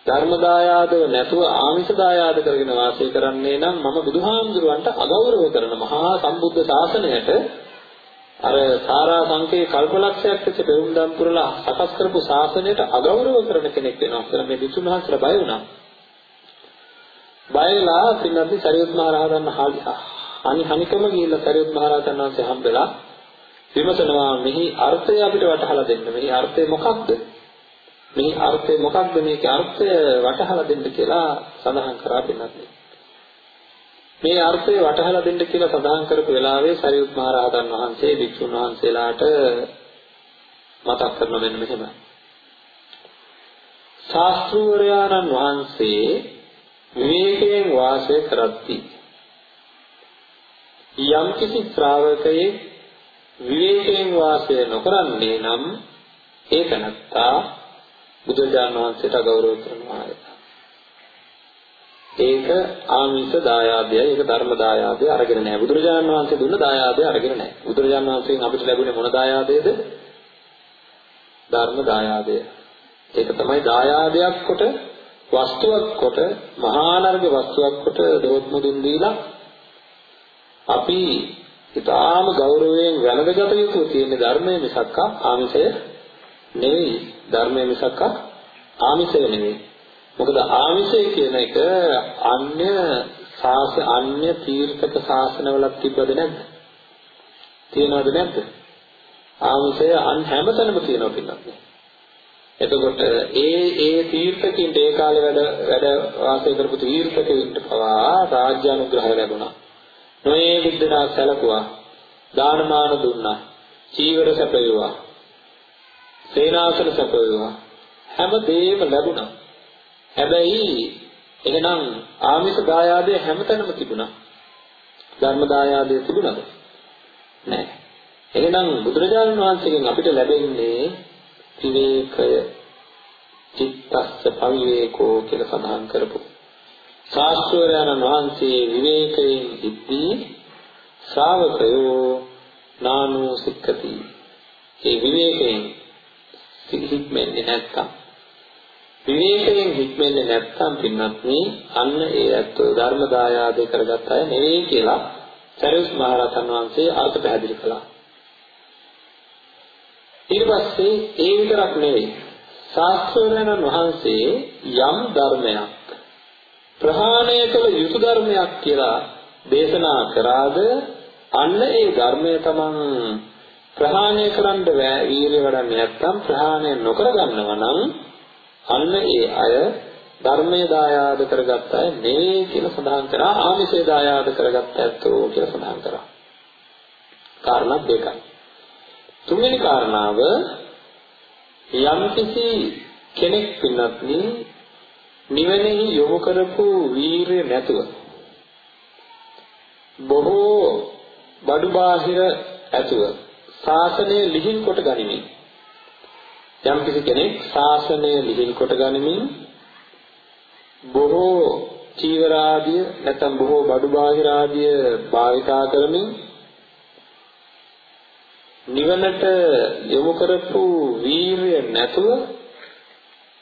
ධර්ම දායාදව නැතුව ආමිෂ දායාද කරගෙන වාසය කරන්නේ නම් මම බුදුහාමුදුරුවන්ට අගෞරව කරන මහා සම්බුද්ධ ශාසනයට අර සාරා සංකේ කල්පලක්ෂයක් ඇති පෙරුම්දම් පුරලා සකස් කරපු ශාසනයට අගෞරව කරන කෙනෙක් වෙනවා කියලා මේ විසුණු වහන්සේලා බය වුණා. බයලා පින්නත් සරියුත් මහ රහතන් අනි හනිකම ගිහිල්ලා සරියුත් මහ රහතන් වහන්සේ හම්බෙලා විමසනවා මෙහි අර්ථය අපිට වටහලා දෙන්න. මෙහි අර්ථය මොකක්ද? මෙහි අර්ථය මොකක්ද මේකේ අර්ථය වටහලා දෙන්න කියලා සඳහන් කරා පින්නත්. මේ අර්ථය වටහලා දෙන්න කියලා සඳහන් කරපු වෙලාවේ සරියුත් මහ රහතන් වහන්සේ වික්ෂුන් වහන්සේලාට මතක් කරන මෙන්න මෙහෙම. ශාස්ත්‍රූරයාණන් වහන්සේ විවේකයෙන් වාසය කරද්දී යම්කිසි ශ්‍රාවකයෙක් විවේකයෙන් වාසය නොකරන්නේ නම් ඒක නැත්තා බුදුරජාණන් වහන්සේට ගෞරව කරනවා. ඒක ආමිෂ දායාදයයි ඒක ධර්ම දායාදය අරගෙන නැහැ. බුදුරජාණන් වහන්සේ දුන්න දායාදය අරගෙන නැහැ. බුදුරජාණන් වහන්සේගෙන් අපිට ලැබුණේ මොන දායාදයේද? ධර්ම දායාදය. ඒක තමයි දායාදයක් කොට වස්තුවක් කොට මහා නර්ග වස්තුවක් කොට දොත් මුදුන් දීලා අපි ඊටාම ගෞරවයෙන් වැළඳගත යුතු තියෙන ධර්මයේ මිසක්ක ආමිෂය නෙවෙයි ධර්මයේ මිසක්ක ආමිෂය නෙවෙයි මොකද ආමිෂය කියන එක අන්‍ය ශාස අන්‍ය තීර්ථක ශාසනවලත් තිබ්බද නැද්ද තියෙනවද නැද්ද ආමිෂය අන් හැමතැනම තියෙනවා පින්නත් එතකොට ඒ ඒ තීර්ථකින්ට ඒ කාලේ වැඩ වැඩ වාසය කරපු තීර්ථකෙන්ට පවා රාජ්‍ය අනුග්‍රහය ලැබුණා. නොයේ විද්දනා සැලකුවා. දානමාන දුන්නා. චීවර සැපයුවා. සේනාසන සැපයුවා. හැම දෙයක්ම ලැබුණා. හැබැයි එහෙනම් ආමිෂ දායාදය හැමතැනම තිබුණා. ධර්ම දායාදය තිබුණාද? නැහැ. එහෙනම් බුදුරජාණන් වහන්සේගෙන් අපිට ලැබෙන්නේ විවේකය චිත්තස්ස පවිවේකෝ කියලා සඳහන් කරපු ශාස්ත්‍රයන්න් වහන්සේ විවේකයෙන් ඉද්දී ශ්‍රාවකයෝ නානෝ සික්කති ඒ විවේකයෙන් හික්මෙන්නේ නැත්තම්. විවේකයෙන් හික්මෙන්නේ නැත්තම් පින්වත්නි අන්න ඒ ඇත්තෝ ධර්ම දායාද කරගත් අය නෙවෙයි කියලා සරියුස් මහ රහතන් වහන්සේ අර්ථ පැහැදිලි කළා. ඊට පස්සේ ඒ විතරක් නෙවෙයි ශාස්ත්‍රඥයන් වහන්සේ යම් ධර්මයක් ප්‍රහාණය කළ යුතු ධර්මයක් කියලා දේශනා කරාද අන්න ඒ ධර්මය තමන් ප්‍රහාණය කරන්න වීර්ය වඩන්නේ නැත්නම් ප්‍රහාණය නොකර ගන්නව නම් අන්න ඒ අය ධර්මයේ දායාද කරගත්ත අය නෙවෙයි කියලා සඳහන් කරා ආමිෂයේ දායාද කරගත්ත ඇත්තෝ කියලා සඳහන් කරා. කාරණා දෙකයි. තුන්වෙනි කාරණාව යම්කිසි කෙනෙක් පින්වත්නි නිවනෙහි යොමු කරපු වීරිය නැතුව බොහෝ බඩු බාහිර ඇතුව ශාසනය ලිහිල් කොට ගනිමින්. යම්කිසි කෙනෙක් ශාසනය ලිහිල් කොට ගනිමින් බොහෝ චීවරාදිය නැත්නම් බොහෝ බඩු බාහිර ආදිය භාවිතා කරමින් නිවනට යොමු කරපු වීරිය නැතුව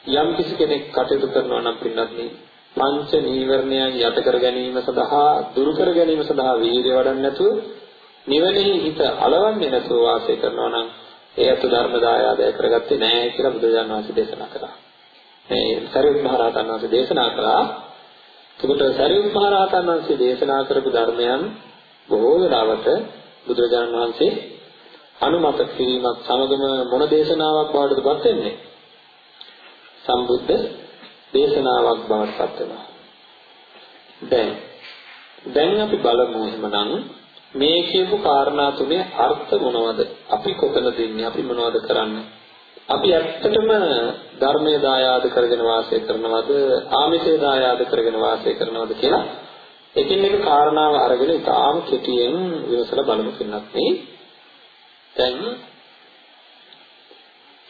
යම් කිසි කෙනෙක් කටයුතු කරනවා නම් පින්නත් පංච නීවරණයන් යට කර ගැනීම සඳහා දුරු කර ගැනීම සඳහා වීරිය වඩන්නේ නැතුව නිවනෙහි හිත අලවන්නේ නැතුව වාසය කරනවා නම් ඒ අතු ධර්ම දායාදය කරගත්තේ නැහැ කියලා බුදුරජාණන් වහන්සේ දේශනා කළා. මේ සරියුත් මහ රහතන් වහන්සේ දේශනා කළා. එතකොට සරියුත් මහ රහතන් වහන්සේ දේශනා කරපු ධර්මයන් බොහෝ වෙලාවට බුදුරජාණන් වහන්සේ අනුමත කිරීමත් සමගම මොන දේශනාවක් බවට පත් වෙන්නේ? සම්බුද්ධ දේශනාවක් බවට පත් වෙනවා. දැන් දැන් අපි බලමු එහෙමනම් මේ කියපු කාරණා තුනේ අර්ථ මොනවද? අපි කොතනද ඉන්නේ? අපි මොනවද කරන්නේ? අපි ඇත්තටම ධර්මයේ දායාද කරගෙන වාසය කරනවද? ආමිෂයේ දායාද කරගෙන වාසය කරනවද කියලා එකින් එක කාරණාව අරගෙන ඉතාම කෙටියෙන් විමසලා බලමු පින්නත් මේ. දැන්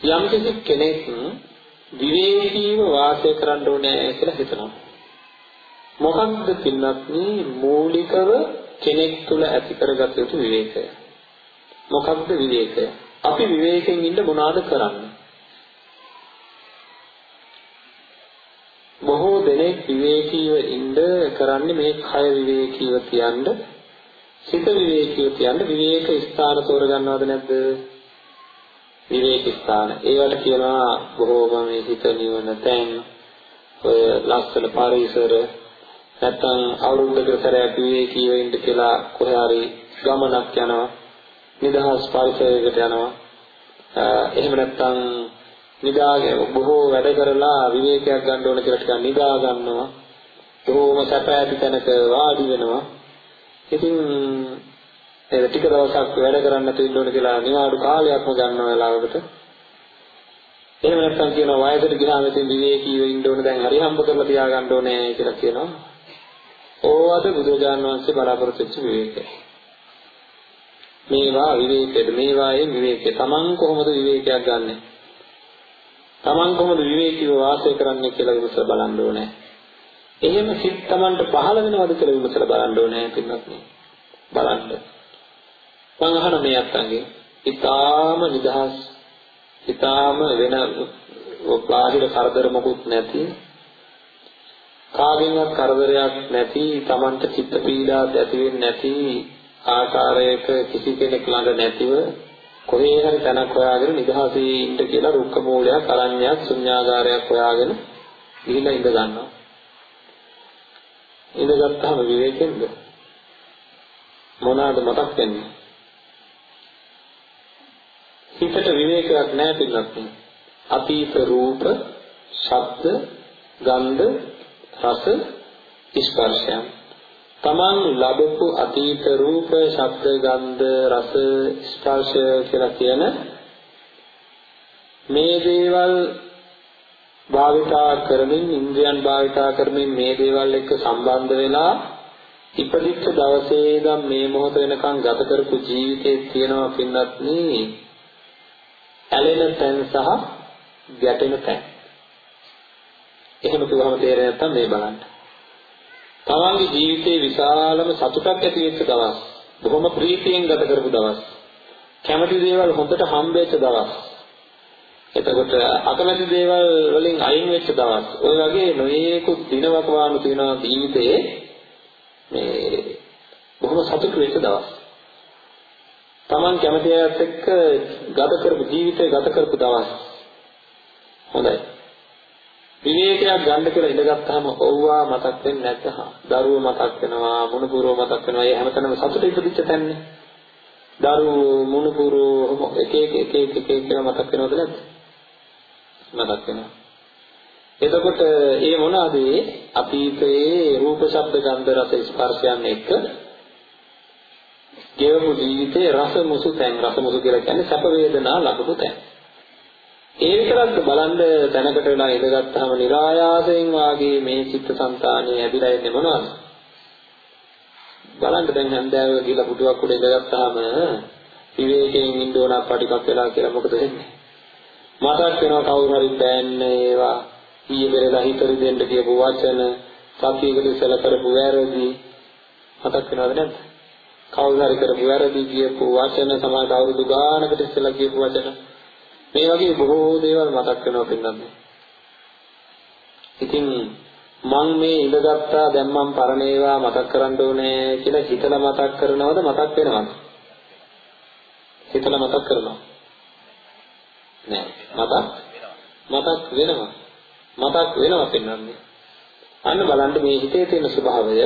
යම් කෙනෙක් විවේකීව වාසය කරන්න ඕනේ කියලා හිතනවා. මොකක්ද පින්වත්නි මූලිකව කෙනෙක් තුළ ඇති කරගත යුතු විවේකය. මොකක්ද විවේකය? අපි විවේකයෙන් ඉන්න මොනවද කරන්නේ? බොහෝ දෙනෙක් විවේකීව ඉන්න කරන්නේ මේ කය විවේකීව තියන්න සිත විවේකීව තියන්න විවේක ස්ථාන තෝරගන්නවද නැද්ද? විවේක ස්ථාන. ඒවට කියනවා බොහෝම මේ හිත නිවන තැන් ඔය ලස්සන පරිසර නැත්තම් අවුරුද්දකට සැරයක් විවේකීව ඉන්න කියලා කොහේ හරි ගමනක් යනවා. නිදහස් පරිසරයකට යනවා. එහෙම නැත්තම් නිදාගෙන බොහෝ වැඩ කරලා විවේකයක් ගන්න ඕන කියලා ටිකක් නිදා ගන්නවා. බොහෝම සැප ඇති තැනක වාඩි වෙනවා. ඉතින් ඒ ටික දවසක් වැඩ කරන්න නැතුව ඉන්න ඕන කියලා නිවාඩු කාලයක්ම ගන්න වෙලාවකට. එහෙම නැත්නම් කියනවා වයසට ගියාම ඉතින් විවේකීව ඉන්න ඕන දැන් හරි හම්බ කරලා තියාගන්න ඕනේ කියලා කියනවා. ඕවද බුදුරජාණන් වහන්සේ බලාපොරොත්තු වෙච්ච විවේකය. මේවා විවේකයද මේවායේ විවේකය. Taman කොහොමද විවේකයක් ගන්නෙ? Taman කොහොමද විවේකීව වාසය කරන්නේ කියලා විමසලා බලන්න ඕනේ. එහෙම සිත් Tamanට පහළ වෙනවද කියලා විමසලා බලන්න ඕනේ පින්වත්නි. බලන්න. මං අහන මේ අත්තන්ගේ ඊටාම නිදහස් ඊටාම වෙන බාහිර කරදර මොකුත් නැති කාගෙන්වත් කරදරයක් නැති Tamanta චිත්ත පීඩාවක් ඇති වෙන්නේ නැති ආකාරයක කිසි කෙනෙක් ළඟ නැතිව කොහේ හරි තැනක් හොයාගෙන නිදහසේ ඉන්න කියලා රුක්ක මූලයක් අරණ්‍යයක් ශුන්‍යාගාරයක් හොයාගෙන ගිහිල්ලා ඉඳ ගන්නවා. ඉඳගත්තාම විවේකෙන්ද මොනවාද මතක් වෙන්නේ? හිතට විවේකයක් නැහැ පින්නත්. අතීත රූප, ශබ්ද, ගන්ධ, රස ස්පර්ශයන්. තමන් ලැබපු අතීත රූප ශබ්ද ගන්ධ රස ස්පර්ශ කියලා කියන මේ දේවල් භාවිතා කරමින් ඉන්ද්‍රයන් භාවිතා කරමින් මේ දේවල් එක්ක සම්බන්ධ වෙලා ඉපදිච්ච දවසේ ඉඳන් මේ මොහොත වෙනකන් ගත කරපු ජීවිතේ තියෙනවා පින්නත් නී ඇලෙන තැන් සහ ගැටෙන තැන්. එහෙම කිව්වම තේරෙන්නේ නැත්තම් මේ බලන්න. තමන්ගේ ජීවිතේ විශාලම සතුටක් ඇති වෙච්ච දවස්. බොහොම ප්‍රීතියෙන් ගත කරපු දවස්. කැමති දේවල් හොඳට හම්බෙච්ච දවස්. එතකොට අකමැති දේවල් වලින් අයින් වෙච්ච දවස්. ඔය වගේ නොයේකුත් දිනවක වානු තියෙන ජීවිතයේ මේ බොහොම සතුට වෙච්ච දවස්. Taman කැමති අයත් එක්ක ගත කරපු ජීවිතය ගත කරපු දවස්. හොඳයි. විවේකයක් ගන්න කියලා ඉඳගත්තාම ඔව්වා මතක් වෙන්නේ නැත්නම් දරුවෝ මතක් වෙනවා මුණුපුරෝ මතක් වෙනවා. ඒ හැමතැනම සතුට ඉපදිච්ච තැන්නේ. දරුවෝ මුණුපුරෝ එක එක එක එක එක එක මතක් වෙනවද නැද්ද? මතක් වෙනවා. එතකොට ඒ මොනවාද අතීතයේ රූප ශබ්ද ගන්ධ රස ස්පර්ශයන් එක්ක ගෙවපු ජීවිතේ රස මුසු තැන්. රස මුසු කියලා කියන්නේ සැප වේදනා ලබපු තැන්. ඒ විතරක්ද බලන්න දැනකට වෙලා ඉඳගත්තාම નિરાයාසයෙන් වාගේ මේ චිත්ත සංතානිය ඇදිලා ඉන්නේ මොනවද? බලන්න දැන් හන්දෑව ගිහලා පුටුවක් උඩ ඉඳගත්තාම විවේකයෙන් ඉන්න ඕන අපටිකක් වෙලා කියලා මොකද වෙන්නේ? මතක් වෙනවා කවුරු හරි බෑන්නේ ඒවා ඊයේ පෙරේදා හිතරි දෙන්න කියපු වචන සතියකට ඉස්සලා කරපු වැරදි මතක් වෙනවද නැද්ද? කවුරු හරි කරපු වැරදි කියපු වචන සමාජ අවුරුදු ගානකට ඉස්සලා කියපු වචන මේ වගේ බොහෝ දේවල් මතක් වෙනවා පින්නත්. ඉතින් මං මේ ඉඳගත්තා දැන් මං පරණ ඒවා මතක් කරන්න ඕනේ කියලා හිතලා මතක් කරනවද මතක් වෙනවද? හිතලා මතක් කරනවා. නෑ මතක් මතක් වෙනවා. මතක් වෙනවා පින්නත්. අන්න බලන්න මේ හිතේ තියෙන ස්වභාවය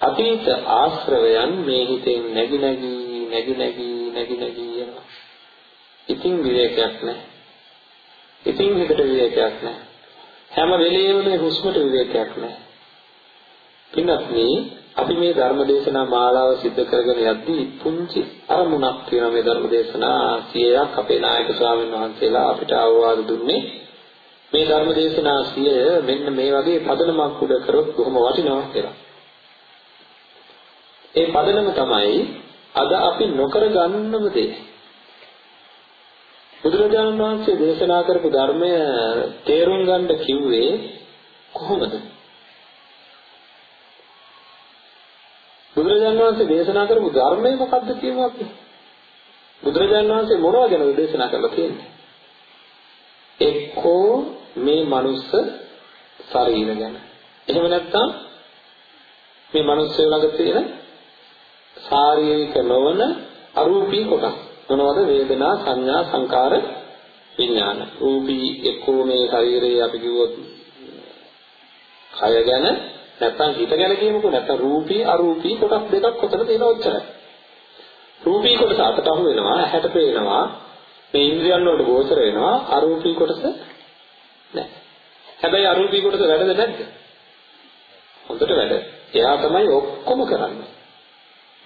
අතීත ආශ්‍රවයන් මේ හිතෙන් නැగి නැగి නැగి නැగి නැగి නැగి ඉතින් විවේකයක් නැහැ. ඉතින් හිතට විවේකයක් නැහැ. හැම වෙලෙම මේ හුස්මට විවේකයක් නැහැ. පින්වත්නි අපි මේ ධර්ම දේශනා මාලාව සිදු කරගෙන යද්දී පුංචි අරමුණක් තියෙනවා මේ ධර්ම දේශනා 100ක් අපේ නායක ස්වාමීන් වහන්සේලා අපිට අවවාද දුන්නේ මේ ධර්ම දේශනා 100 මෙන්න මේ වගේ පදනමක් උඩ කරොත් කොහොම වටිනවා කියලා. ඒ පදනම තමයි අද අපි නොකර ගන්නම දේ. බුදුරජාණන් වහන්සේ දේශනා කරපු ධර්මය තේරුම් ගන්න කිව්වේ කොහොමද? බුදුරජාණන් වහන්සේ දේශනා කරපු ධර්මය මොකක්ද කියමු අපි. බුදුරජාණන් වහන්සේ මොනවා ගැනද දේශනා කරලා තියෙන්නේ? එක්කෝ මේ මනුස්ස ශරීර ගැන. එහෙම නැත්නම් මේ මනුස්සය ළඟ තියෙන ශාරීරික නොවන අරූපී කොටස්. මොනවද? වේදනා, සංඥා, සංකාර, විඥාන. රූපී එක්කෝ මේ ශරීරයේ අපි කිව්වොත් කය ගැන නැත්නම් හිත ගැන කියමුකෝ නැත්නම් රූපී අරූපී කොටස් දෙකක් කොතන තියෙනවද ඔච්චරයි. රූපී කොටස අතට අහු වෙනවා, ඇහැට පේනවා, මේ ඉන්ද්‍රියන් වලට ගෝචර වෙනවා, අරූපී කොටස නැහැ. හැබැයි අරූපී කොටස වැඩද නැද්ද? හොඳට වැඩ. එයා තමයි ඔක්කොම කරන්නේ.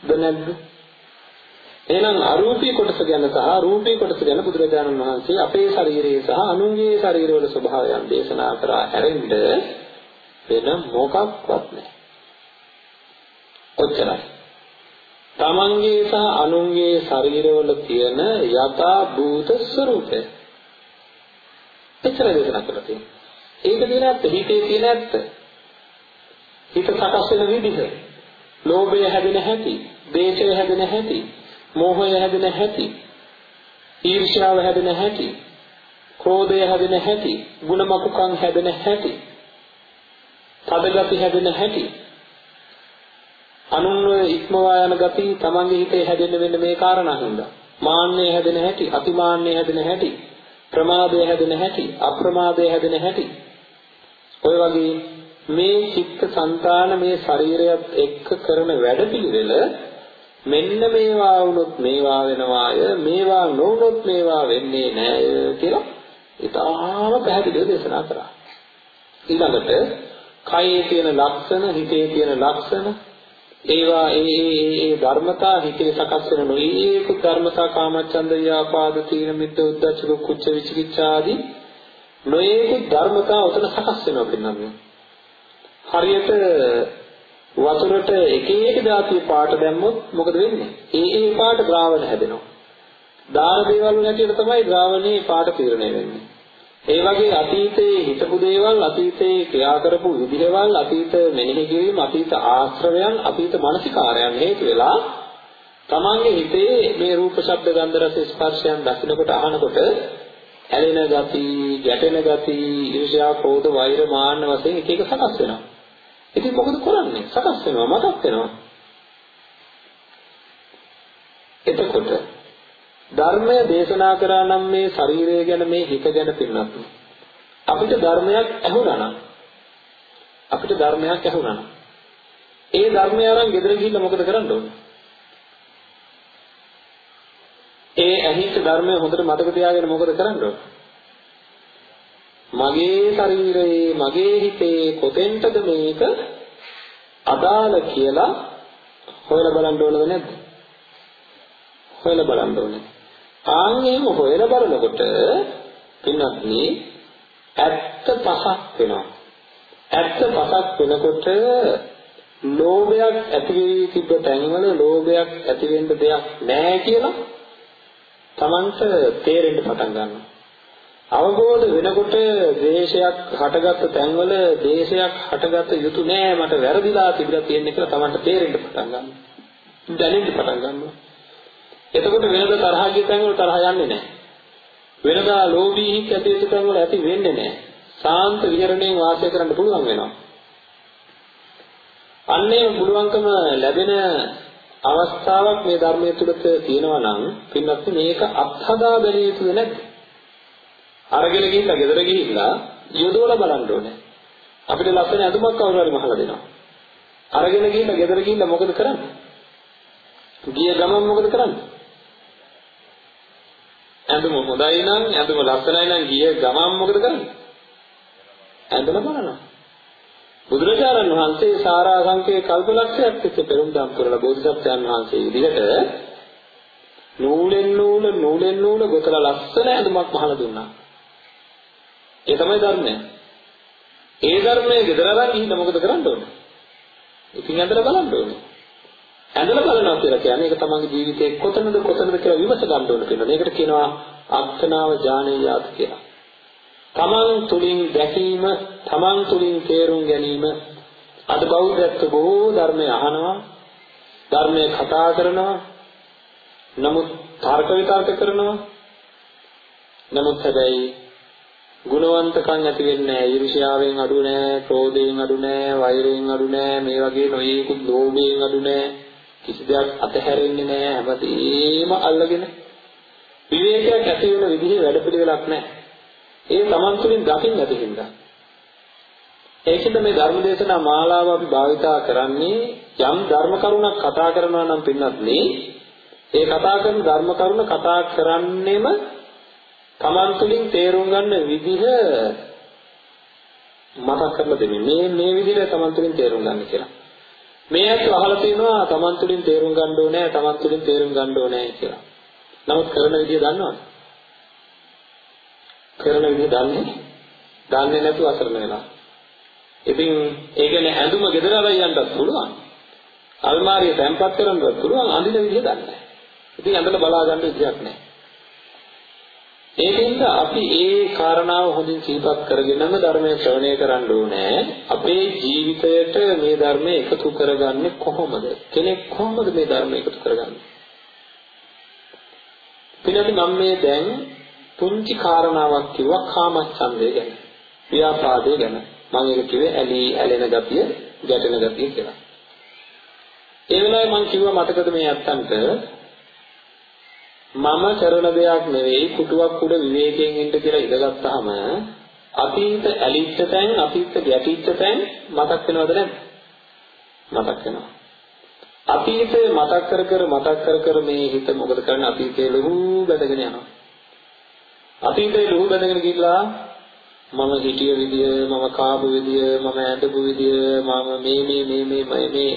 ද නැද්ද? එහෙනම් අරූපී කොටස ගැන සහ රූපී කොටස ගැන බුදුරජාණන් වහන්සේ අපේ ශරීරයේ සහ අනුන්ගේ ශරීරවල ස්වභාවයන් දේශනා කරා හැරෙන්න වෙන මොකක්වත් නැහැ. ඔච්චරයි. තමන්ගේ සහ අනුන්ගේ ශරීරවල තියෙන යථා භූත ස්වરૂපය. එච්චර දේශනා කරලා තියෙනවා. ඒක දින ඇත්ත හිතේ තියෙන ඇත්ත. හිත සකස් වෙන විදිහ. ලෝභය හැදෙන හැටි, දේශය හැදෙන හැටි, මෝහය හැදෙන හැටි, ඊර්ෂ්‍යාව හැදෙන හැටි, ක්‍රෝධය හැදෙන හැටි, ಗುಣමකුකම් හැදෙන හැටි, තදගති හැදෙන හැටි, අනුන්ව ඉක්මවා යන ගති තමන්ගේ හිතේ හැදෙන්න වෙන්න මේ කාරණා හින්දා. මාන්නය හැදෙන හැටි, අතිමාන්නය හැදෙන හැටි, ප්‍රමාදය හැදෙන හැටි, අප්‍රමාදය හැදෙන හැටි. ඔය වගේ මේ චිත්ත සංතාන මේ ශරීරයත් එක්ක කරන වැඩපිළිවෙල මෙන්න මේවා වුණොත් මේවා වෙනවාය මේවා නොවුනොත් මේවා වෙන්නේ නෑය කියලා ඉතාම පැහැදිලිව දේශනා කරා. ඊළඟට කයේ තියෙන ලක්ෂණ, හිතේ තියෙන ලක්ෂණ, ඒවා ඒ ඒ ඒ ධර්මතා හිතේ සකස් වෙන නොයේක ධර්මතා කාමච්ඡන්ද ව්‍යාපාද තීන මිද්ද උද්ධච්ච කුච්ච විචිකිච්ඡා ආදී නොයේක ධර්මතා උතන සකස් වෙනවා පින්නන්නේ හරියට වතුරට එක එක જાතිය පාට දැම්මොත් මොකද වෙන්නේ? ඒ ඒ පාට ද්‍රාවණ හැදෙනවා. දාන දේවල් නැතිවට තමයි ද්‍රාවණේ පාට තීරණය වෙන්නේ. ඒ වගේ අතීතයේ හිතපු දේවල් අතීතයේ ක්‍රියා කරපු විදිහවල් අතීත මෙනෙහි කිරීම අතීත ආශ්‍රවයන් අතීත මානසිකාරයන් හේතු වෙලා තමන්ගේ හිතේ මේ රූප ශබ්ද ගන්ධ රස ස්පර්ශයන් දකිනකොට අහනකොට ඇලෙන ගති, ගැටෙන ගති, ඊර්ෂ්‍යා, ක්‍රෝධ, වෛර, මාන්න වශයෙන් එක එක සකස් වෙනවා. ඉතින් මොකද කරන්නේ? සකස් වෙනවා, මතක් වෙනවා. එතකොට ධර්මය දේශනා කරා නම් මේ ශරීරය ගැන මේ හිත ගැන පින්නත් අපිට ධර්මයක් ඇහුණා නම් අපිට ධර්මයක් ඇහුණා නම් ඒ ධර්මය අරන් ගෙදර ගිහිල්ලා මොකද කරන්න ඕනේ? ඒ ඇහිච්ච ධර්මය හොඳට මතක තියාගෙන මොකද කරන්න ඕනේ? මගේ ශරීරයේ මගේ හිතේ කොතෙන්ටද මේක අදාළ කියලා හොයලා බලන්න ඕනද නැද්ද? හොයලා බලන්න ඕනේ. ආන්ගේම හොයලා බලනකොට පින්වත්නි ඇත්ත පහක් වෙනවා. ඇත්ත පහක් වෙනකොට ලෝභයක් ඇති වෙවි තිබ්බ තැන්වල ලෝභයක් ඇති වෙන්න දෙයක් නැහැ කියලා Tamanට තේරෙන්න පටන් ගන්නවා. අවබෝධ වෙනකොට ද්වේෂයක් හටගත්ත තැන්වල දේශයක් හටගත යුතු නෑ මට වැරදිලා තිබිලා තියෙන්නේ කියලා Tamanට තේරෙන්න පටන් ගන්නවා. දැනෙන්න පටන් ගන්නවා. එතකොට වෙනද තරහ ගිය තැන් වල තරහ යන්නේ නැහැ. වෙනදා ලෝභී හිත් ඇති වෙච්ච තැන් වල ඇති වෙන්නේ නැහැ. සාන්ත විහරණයෙන් වාසය කරන්න පුළුවන් වෙනවා. අන්නේ පුළුවන්කම ලැබෙන අවස්ථාවක් මේ ධර්මයේ තුලක තියෙනවා නම් පින්වත් මේක අත්හදා බැලිය යුතුද නැද්ද? අරගෙන ගිහිල්ලා ගෙදර ගිහිල්ලා යොදවලා බලන්න ඕනේ. අපිට ලස්සන ඇඳුමක් කවුරු හරි මහලා දෙනවා. අරගෙන ගිහිල්ලා ගෙදර ගිහිල්ලා මොකද කරන්නේ? ගිය ගමන් මොකද කරන්නේ? ඇඳුම හොඳයි නම් ඇඳුම ලස්සනයි නම් ගිය ගමන් මොකද කරන්නේ? ඇඳලා බලනවා. බුදුරජාණන් වහන්සේ සාරාංශකේ කල්පලක්ෂයක් තිස්සේ පෙරම්දම් කරලා බෝධිසත්වයන් වහන්සේ විදිහට නූලෙන් නූල නූලෙන් නූල ගොතලා ලස්සන ඇඳුමක් මහලා දුන්නා. ඒ තමයි ධර්මය. ඒ ධර්මයේ gedara ගන්න මොකද කරන්න ඕනේ? ඉතින් ඇඳලා බලන්න ඕනේ. ඇඳලා බලනවා කියලා කියන්නේ ඒක තමන්ගේ ජීවිතේ කොතනද කොතනද කියලා විමස ගන්න ඕන කියනවා. මේකට කියනවා අක්ෂනාව ඥානීයාත් කියලා. තමන් තුලින් දැකීම, තමන් තුලින් තේරුම් ගැනීම අද බෞද්ධත්ව බොහෝ ධර්මය අහනවා, ධර්මය කතා කරනවා. නමුත් තර්ක විතර්ක කරනවා. නමුත් හැබැයි ගුණවන්තකම් ඇති වෙන්නේ නැහැ. ඊර්ෂ්‍යාවෙන් අඩු නැහැ, ක්‍රෝධයෙන් අඩු නැහැ, වෛරයෙන් අඩු නැහැ, මේ වගේ නොයේකුත් ලෝභයෙන් අඩු නැහැ. කිසි දෙයක් අතහැරෙන්නේ නැහැ. හැමදේම අල්ලගෙන විවේකයක් ඇති වෙන විදිහේ වැඩපිළිවෙලක් නැහැ. ඒ Taman තුලින් දකින්න ඇති හින්දා. ඒකෙන්ද මේ ධර්මදේශනා මාලාව අපි භාවිතා කරන්නේ යම් ධර්ම කරුණක් කතා කරනවා නම් පින්නත් නේ ඒ කතා කරන ධර්ම කරුණ කතා කරන්නෙම Taman තුලින් තේරුම් ගන්න විදිහ මතක් කරලා දෙන්නේ. මේ මේ විදිහට Taman තුලින් තේරුම් ගන්න කියලා. මේ අත් අහලා තියෙනවා Taman තුලින් තේරුම් ගන්න ඕනේ, Taman තුලින් තේරුම් ගන්න ඕනේ කියලා. නමුත් කරන විදිය දන්නවද? කරන විදිය දන්නේ? දන්නේ නැතුව අසරණ වෙනවා. ඉතින් ඒ කියන්නේ ඇඳුම ගෙදරලා යන්නත් පුළුවන්. අල්මාරිය තැම්පත් කරන්නත් පුළුවන් අඳින විදිය දන්නේ නැහැ. ඉතින් ඇඳලා බලා ගන්න විදියක් නැහැ. ඒකින්ද අපි ඒ කාරණාව හොඳින් සිහිපත් කරගෙනම ධර්මයේ ශ්‍රවණය කරන්න ඕනේ. අපේ ජීවිතයට මේ ධර්මය එකතු කරගන්නේ කොහොමද? කෙනෙක් කොහොමද මේ ධර්මය එකතු කරගන්නේ? පිළිවෙල මම මේ දැන් පුංචි කාරණාවක් කිව්වා කාමච්ඡන්දය ගැන. ව්‍යාපාදය ගැන. මම ඒක කිව්වේ ඇලී ඇලෙන ගතිය, ගැටෙන ගතිය කියලා. ඒ වෙලාවේ මම කිව්වා මතකද මේ අත්තන්ට මම කරන දෙයක් නෙවෙයි කුටුවක් උඩ විවේකයෙන් ඉන්න කියලා ඉඳගත්තාම අතීත ඇලිච්ච තැන් අතීත ගැටිච්ච තැන් මතක් වෙනවද නැද්ද? මතක් වෙනවා. අතීතේ මතක් කර කර මතක් කර කර මේ හිත මොකද කරන්නේ? අතීතේ ලොහු බැඳගෙන යනවා. අතීතේ ලොහු බැඳගෙන ගිහිල්ලා මම හිටිය විදිය මම කාපු විදිය මම ඇඳපු විදිය මම මේ මේ මේ මේ මේ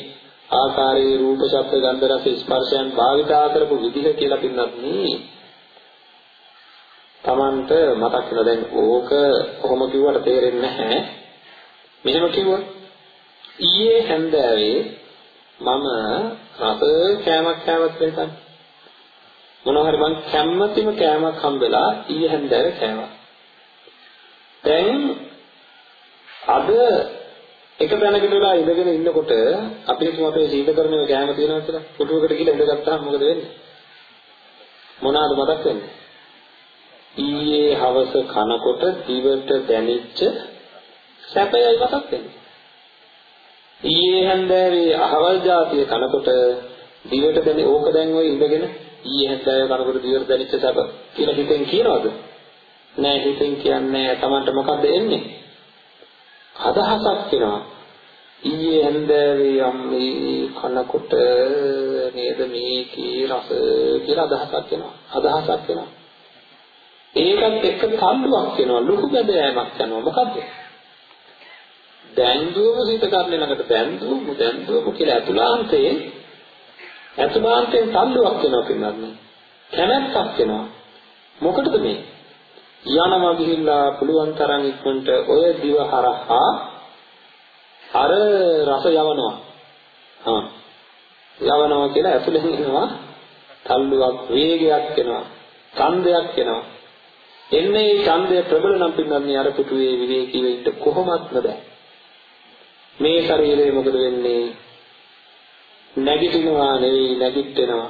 ආකාරයේ රූප ශබ්ද ගන්ධ රස ස්පර්ශයන් භාවිතා කරපු විදිහ කියලා පින්නත් නේ. Tamanට මතක් වෙන දැන් ඕක කොහොම කිව්වට තේරෙන්නේ නැහැ. මෙහෙම කිව්වොත් ඊයේ හැන්දෑවේ මම රස කෑමක් කෑවත් වෙනකන් මොනවා හරි මං කැමැතිම කෑමක් හම්බෙලා ඊයේ හැන්දෑවේ කෑවා. දැන් අද එක තැනකට වෙලා ඉඳගෙන ඉන්නකොට අපේ සමතේ සීතකරණය ගෑම තියෙනවා කියලා. පුටුවකට ගිහලා ඉඳගත්තාම මොකද වෙන්නේ? මොනවාද මතක් වෙන්නේ? ඊයේ හවස කනකොට දිවට දැනෙච්ච සැපයයි මතක් වෙන්නේ. ඊයේ හැන්දෑවේ අහවල් જાතිය කනකොට දිවට දැනෙ ඕක දැන් ඔය ඉඳගෙන ඊයේ හැන්දෑවේ කනකොට දිවට දැනෙච්ච සැප කියලා හිතෙන් කියනවද? නෑ හිතෙන් කියන්නේ Tamanට මොකද්ද එන්නේ? අදහසක් වෙනවා. ඊයේ හැන්දෑවේ අම්මේ කනකොට නේද මේකේ රස කියලා අදහසක් වෙනවා. අදහසක් වෙනවා. ඒකත් එක්ක තල්ලුවක් වෙනවා. ලුහු බැදෑමක් යනවා. මොකද්ද? දැන්දුවම සිත කරන්නේ ළඟට දැන්දුවම දැන්දුවම කියලා අතුලාන්තයේ අතුලාන්තයෙන් තල්ලුවක් වෙනවා පින්නන්නේ. කැමැත්තක් වෙනවා. මොකටද මේ? යනවා ගිහිල්ලා පුළුවන් තරම් ඉක්මනට ඔය දිව හරහා අර රස යවනවා. හා. යවනවා කියලා ඇතුලෙන් එනවා තල්ලුවක් වේගයක් එනවා. ඡන්දයක් එනවා. එන්නේ මේ ඡන්දය ප්‍රබල නම් පින්නන්නේ අර පුතුවේ විවේකීව ඉන්න කොහොමත් බෑ. මේ ශරීරය මොකද වෙන්නේ? නැගිටිනවා නෙවෙයි නැගිටිනවා.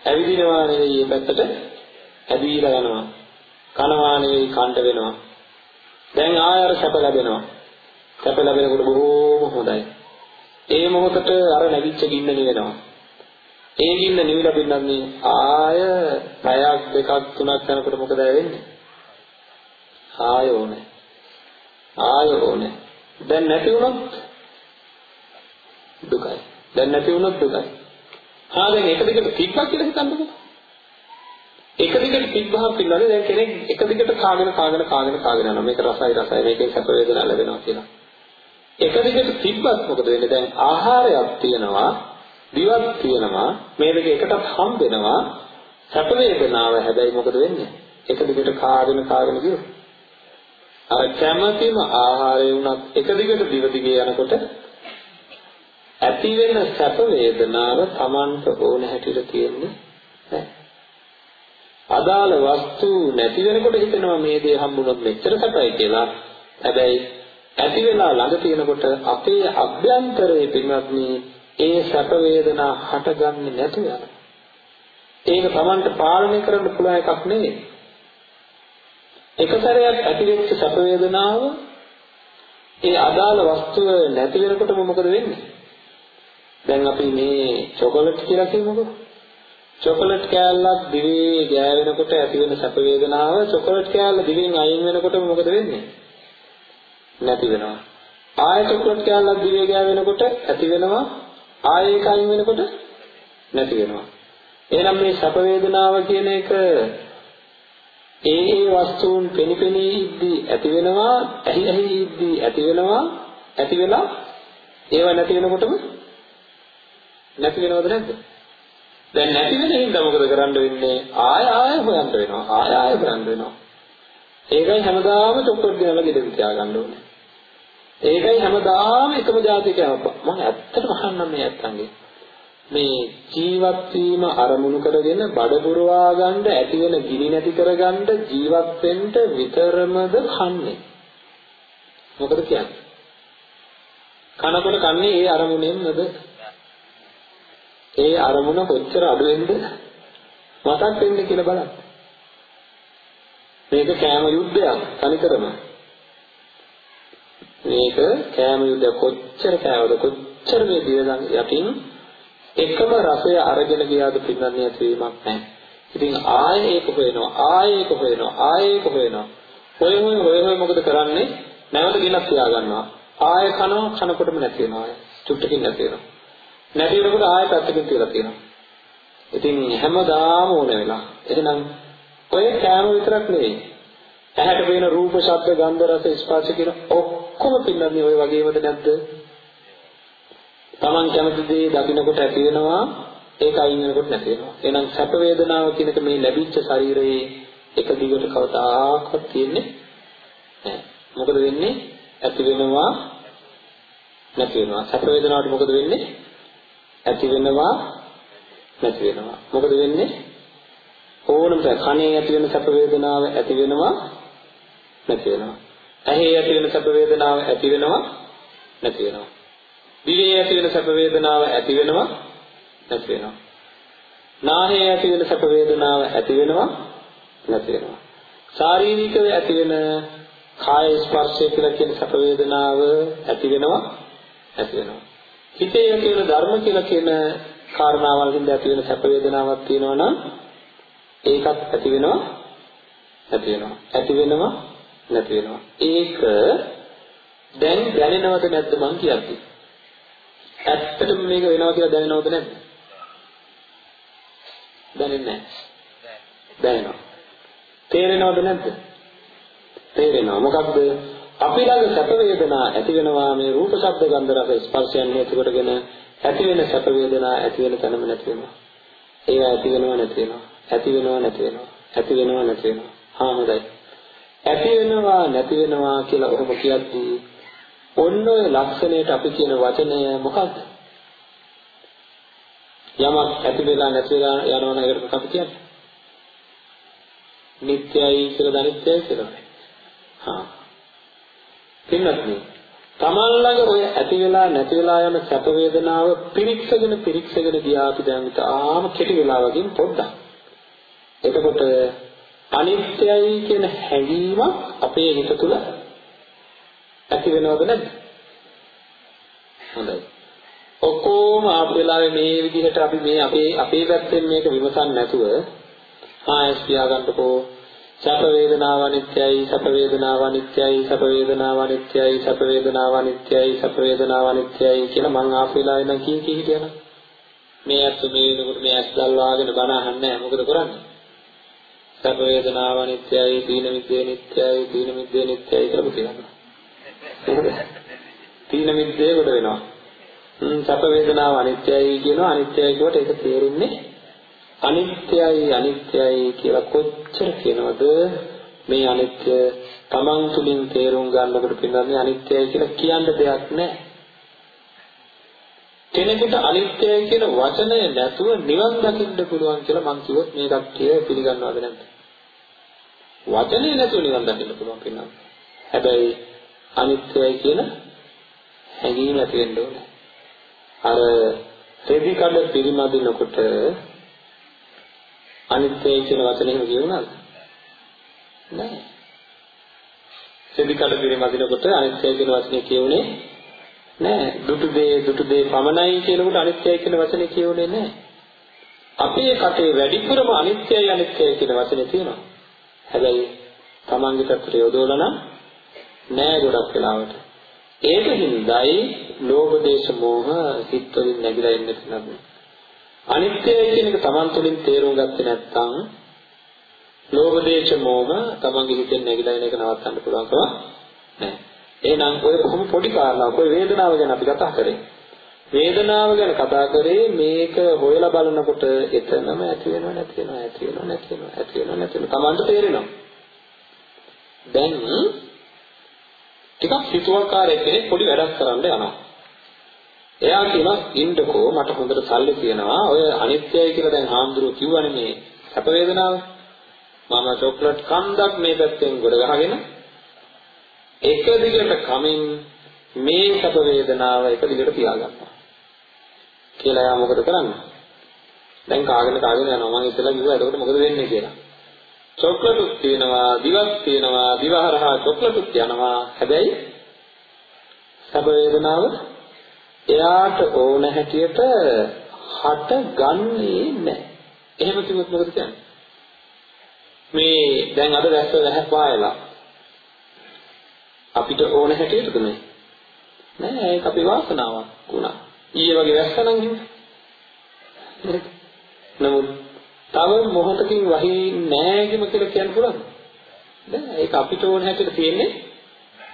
ඇවිදිනවා නෙවෙයි මේ පැත්තට ඇදීලා යනවා. කනවා නෙවෙයි කන්ට වෙනවා. දැන් ආය අර සැප ලැබෙනවා. සැප ලැබෙනකොට බොහෝම හොඳයි. ඒ මොහොතට අර නැගිච්ච ගින්න නිවෙනවා. ඒ ගින්න නිවිලා පින්නන්නේ ආය පැයක් දෙකක් තුනක් යනකොට මොකද වෙන්නේ? ආය ඕනේ. ආය ඕනේ. දැන් නැති වුණොත් දුකයි. දැන් නැති වුණොත් දුකයි. ආ දැන් එක දිගට තිබ්බා කියලා හිතන්නකෝ. එක දිගට තිබ්බහම පින්නන්නේ දැන් කෙනෙක් එක දිගට කාගෙන කාගෙන කාගෙන කාගෙන යනවා මේක රසයි රසයි මේකෙන් සැප වේදනා ලැබෙනවා කියලා. එක දිගට තිබ්බත් මොකද වෙන්නේ? දැන් ආහාරයක් තියෙනවා, දිවක් තියෙනවා, මේ දෙක එකටත් හම්බ වෙනවා. සැප වේදනාව හැබැයි මොකද වෙන්නේ? එක දිගට කාගෙන කාගෙන ගියොත් අර කැමැතිම ආහාරය වුණත් එක දිගට දිව දිගේ යනකොට ඇති වෙන සැප වේදනාව Tamanට ඕන හැටියට තියෙන්නේ නැහැ. අදාළ වස්තු නැති වෙනකොට හිතෙනවා මේ දේ හම්බුනොත් මෙච්චර සැපයි කියලා. හැබැයි ඇති වෙලා ළඟ තියෙනකොට අපේ අභ්‍යන්තරයේ පින්වත්නි ඒ සැප වේදනා හටගන්නේ නැතු යනවා. ඒක Tamanට පාලනය කරන්න පුළුවන් එකක් නෙවෙයි. එක සැරයක් ඇතිවෙච්ච සැප වේදනාව ඒ අදාළ වස්තුව නැති වෙනකොටම මොකද වෙන්නේ? දැන් අපි මේ චොකලට් කියලා කියමුකෝ. චොකලට් කෑල්ලක් දිවේ ගෑවෙනකොට ඇති වෙන සැප වේදනාව චොකලට් කෑල්ල දිවෙන් අයින් වෙනකොටම මොකද වෙන්නේ? නැති වෙනවා. ආයෙ චොකලට් කෑල්ලක් දිවේ ගෑවෙනකොට ඇති වෙනවා ආයෙ ඒක අයින් වෙනකොට නැති වෙනවා. එහෙනම් මේ සැප වේදනාව කියන එක ඒ ඒ වස්තුන් පෙනිපෙනී ඉද්දී ඇති වෙනවා ඇහි ඇහි ඉද්දී ඇති වෙනවා ඇති වෙලා ඒව නැති වෙනකොටම නැති වෙනවද නැද්ද දැන් නැති වෙන හින්දා මොකද කරන්න වෙන්නේ? ආය ආය හොයන්න වෙනවා. ආය ආය හොයන්න වෙනවා. ඒකයි හැමදාම චොක්ලට් ගෙනලා ගෙදර තියාගන්න ඕනේ. ඒකයි හැමදාම එකම જાතිකයක් මම ඇත්තටම අහන්නම් මේ ඇත්තන්ගේ. මේ ජීවත් වීම අරමුණු කරගෙන බඩ පුරවා ගන්න ඇති වෙන ගිනි නැති කරගන්න ජීවත් වෙන්න විතරමද කන්නේ. මොකද කියන්නේ? කනකොට කන්නේ ඒ අරමුණෙන්මද? ඒ අරමුණ කොච්චර අඩු වෙනද මතක් වෙන්නේ කියලා බලන්න මේක කෑම යුද්ධයක් තනිකරම මේක කෑම යුද්ධ කොච්චර කෑවද කොච්චර මේ දිවදන් යටින් එකම රසය අරගෙන ගියාද පින්නන්නේ ඇතිවීමක් නැහැ. ඉතින් ආයේ ඒක හොයනවා ආයේ ඒක හොයනවා ආයේ ඒක හොයනවා. හොය හොය හොය හොය මොකද කරන්නේ? නැවත ගෙනත් තියාගන්නවා. ආයේ කනවා කනකොටම නැති වෙනවා. චුට්ටකින් නැති වෙනවා. නැති වෙනකොට ආයෙ පැත්තකින් තියලා තියෙනවා. ඉතින් හැමදාම ඕන වෙලා. එහෙනම් ඔය කෑම විතරක් නෙවෙයි. ඇහැට පේන රූප, ශබ්ද, ගන්ධ, රස, ස්පර්ශ කියන ඔක්කොම පින්නන්නේ ඔය වගේමද නැද්ද? Taman කැමති දේ දකින්නකොට ඇති වෙනවා ඒක අයින් වෙනකොට නැති වෙනවා. එහෙනම් සැප වේදනාව කියන එක මේ ලැබිච්ච ශරීරයේ එක දිගට කවදාකවත් තියෙන්නේ නැහැ. මොකද වෙන්නේ? ඇති වෙනවා නැති වෙනවා. සැප වේදනාවට මොකද වෙන්නේ? ඇති වෙනවා නැති වෙනවා. මොකද වෙන්නේ? ඕනම කනේ ඇති වෙන සැප වේදනාව ඇති වෙනවා නැති වෙනවා. ඇහි ඇති වෙන සැප වේදනාව ඇති වෙනවා නැති වෙනවා. දිවේ ඇති වෙන සැප වේදනාව ඇති වෙනවා නැති වෙනවා. නාහයේ ඇති වෙන සැප වේදනාව ඇති වෙනවා නැති වෙනවා. ශාරීරිකව ඇති වෙන කාය ස්පර්ශය කියලා කියන සැප වේදනාව ඇති වෙනවා නැති වෙනවා. හිතේ ඇති වෙන ධර්ම කියලා කියන කාරණාවල් හින්දා ඇති වෙන සැප වේදනාවක් තියෙනවා නම් ඒකත් ඇති වෙනවා නැති වෙනවා. ඇති වෙනවා නැති වෙනවා. ඒක දැන් දැනෙනවද නැද්ද මං කියන්නේ? ඇත්තටම මේක වෙනවා කියලා දැනෙනවද නැද්ද? දැනෙන්නේ නැහැ. දැනෙනවා. තේරෙනවද නැද්ද? තේරෙනවා. මොකක්ද? අපි ළඟ සැප වේදනා ඇති වෙනවා මේ රූප ශබ්ද ගන්ධ රස ස්පර්ශයන් හේතු කොටගෙන ඇති වෙන සැප වේදනා ඇති වෙන තැනම නැති වෙනවා. ඒවා ඇති වෙනවා නැති වෙනවා. ඇති වෙනවා නැති වෙනවා. ඇති වෙනවා නැති වෙනවා. හා හොඳයි. ඇති වෙනවා නැති වෙනවා කියලා ඔහොම කියද්දී ඔන්න ඔය ලක්ෂණයට අපි කියන වචනය මොකක්ද? යමක් ඇති වෙලා නැති වෙලා යනවා නම් ඒකට අපි කියන්නේ. නිත්‍යයි කියලා දනිත්‍යයි කියලා. හා. පින්නත්නි තමන් ළඟ ඔය ඇති වෙලා නැති වෙලා යන සැප වේදනාව පිරික්සගෙන පිරික්සගෙන ගියා අපි දැන් තාම කෙටි වෙලාවකින් පොඩ්ඩක්. එතකොට අනිත්‍යයි කියන හැඟීම අපේ හිත තුළ ඇති වෙනවද නැද්ද? හොඳයි. ඔක්කොම ආපු වෙලාවේ මේ විදිහට අපි මේ අපේ අපේ පැත්තෙන් මේක විමසන්නේ නැතුව ආයස් පියාගන්නකෝ සැප වේදනාව අනිත්‍යයි සැප වේදනාව අනිත්‍යයි සැප වේදනාව අනිත්‍යයි සැප වේදනාව අනිත්‍යයි සැප වේදනාව අනිත්‍යයි කියලා මං ආපු වෙලාවේ නම් කී කී හිටියනම්? මේ ඇත්ත මේ වෙනකොට මේ ඇස් දල්වාගෙන බණ අහන්නේ නැහැ. මොකද කරන්නේ? සැප වේදනාව අනිත්‍යයි දීන මිද්දේ නිට්ටයයි දීන මිද්දේ නිට්ටයයි කියලා කියනවා තීන මිද්දේ කොට වෙනවා. හ්ම් සැප වේදනාව අනිත්‍යයි කියනවා. අනිත්‍යයි කියවට ඒක තේරෙන්නේ අනිත්‍යයි අනිත්‍යයි කියලා කොච්චර කියනවද මේ අනිත්‍ය තමන් තුලින් තේරුම් ගන්නකොට පින්නන්නේ අනිත්‍යයි කියලා කියන්න දෙයක් නැහැ. කෙනෙකුට අනිත්‍යයි කියන වචනය නැතුව නිවන් දකින්න පුළුවන් කියලා මං කිව්වොත් මේ කට්ටිය පිළිගන්නවද නැද්ද? වචනේ නැතුව නිවන් දකින්න පුළුවන් පින්නම්. හැබැයි අනිත්‍යයි කියන හැඟීම ඇති වෙන්න ඕනේ. අර රෙදි කඩ පිරිමදිනකොට අනිත්‍යයි කියන වචනේ එහෙම කියුණාද? නැහැ. රෙදි කඩ පිරිමදිනකොට අනිත්‍යයි කියන වචනේ කියුනේ නෑ දුටු දේ දුටු දේ පමණයි කියනකොට අනිත්‍යයි කියන වචනේ කියුනේ නෑ අපේ කටේ වැඩිපුරම අනිත්‍යයි අනිත්‍යයි කියන වචනේ තියෙනවා හැබැයි Tamange පැත්තට යොදවලා නම් නෑ ගොඩක් වෙලාවට ඒක හින්දායි ලෝභ දේශ මොහ හිත වලින් නැగిලා ඉන්නේ නැත්නම් අනිත්‍යයි කියන එක Taman තුලින් තේරුම් ගත්තේ නැත්නම් ලෝභ දේශ මොහ Tamange හිතෙන් නැగిලා ඉන්න එක නවත්තන්න පුළුවන් කම නෑ එහෙනම් ඔය කොහොම පොඩි කාරණාවක් ඔය වේදනාව ගැන අපි කතා කරේ. වේදනාව ගැන කතා කරේ මේක හොයලා බලනකොට එතනම ඇති වෙනව නැති වෙනව ඇති වෙනව නැති වෙනව ඇති වෙනව නැති වෙනව Tamanට තේරෙනවා. දැන් ටිකක් හිතුවක්කාරයෙක් කෙනෙක් පොඩි වැඩක් කරන්න යනවා. එයා කියනවා ඉන්නකෝ මට හොඳට සල්ලි තියෙනවා. ඔය අනිත්‍යයි කියලා දැන් හාමුදුරුවෝ කිව්වනේ මේ සැප වේදනාව. මම චොක්ලට් කන්දක් මේ පැත්තෙන් ගොඩ ගහගෙන එක දිගට කමින් මේ සැප වේදනාව එක දිගට තියාගන්නවා. කියලා යා මොකද කරන්නේ? දැන් කාගෙන කාගෙන යනවා මම ඉතලා කිව්වා එතකොට මොකද වෙන්නේ කියලා. චොක්ලටුත් තියෙනවා, දිවක් තියෙනවා, දිවහරහා චොක්ලටුත් යනවා. හැබැයි සැප වේදනාව එයාට ඕන හැටියට හට ගන්නේ නැහැ. එහෙම කිව්වොත් මොකද කියන්නේ? මේ දැන් අද දැස්ස වැහ පායලා අපිට ඕන හැටියටද මේ? නෑ ඒක අපේ වාසනාවක් වුණා. ඊයේ වගේ වැස්සනම් එහෙම. නමුත් තව මොහොතකින් වහින්නේ නෑ කිම කියලා කියන්න පුළුවන්ද? නෑ ඒක අපිට ඕන හැටියට තියෙන්නේ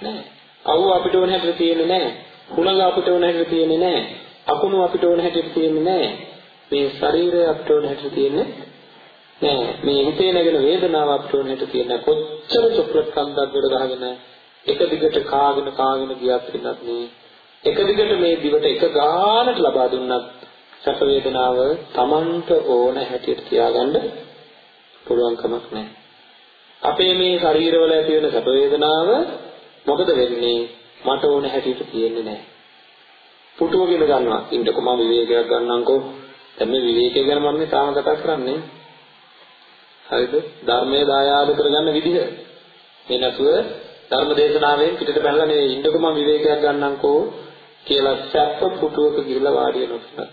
නෑ. අවුව අපිට ඕන හැටියට තියෙන්නේ නෑ. හුලඟ අපිට ඕන හැටියට තියෙන්නේ නෑ. අකුණු අපිට ඕන හැටියට තියෙන්නේ නෑ. මේ ශරීරය අපිට ඕන හැටියට තියෙන්නේ නෑ. මේ හිතේ නැගෙන වේදනාව අපිට ඕන හැටියට තියෙන කොච්චර චොක්ලට් කන්දක් ගොඩ ගහගෙන එක දිගට කාගෙන කාගෙන ගියත් වෙනත් මේ එක දිගට මේ දිවට එක ගානට ලබා දුන්නත් සැප වේදනාව Tamanට ඕන හැටියට තියාගන්න පුළුවන් කමක් නැහැ. අපේ මේ ශරීරවල ඇති වෙන සැප වේදනාව මොකද වෙන්නේ? මට ඕන හැටියට තියෙන්නේ නැහැ. පුටුවගෙන ගන්නවා. ඉන්නකො මම විවේකයක් ගන්නම්කෝ. දැන් මේ විවේකය ගැන මම මේ තාම කතා කරන්නේ. හරිද? ධර්මයේ දායාද කරගන්න විදිහ. මේ නැතුව ධර්ම දේශනාවෙන් පිටට පැනලා නේ ඉන්නකො මම විවේකයක් ගන්නම්කෝ කියලා සැප පුටුවක ගිහිල්ලා වාඩි වෙනවා.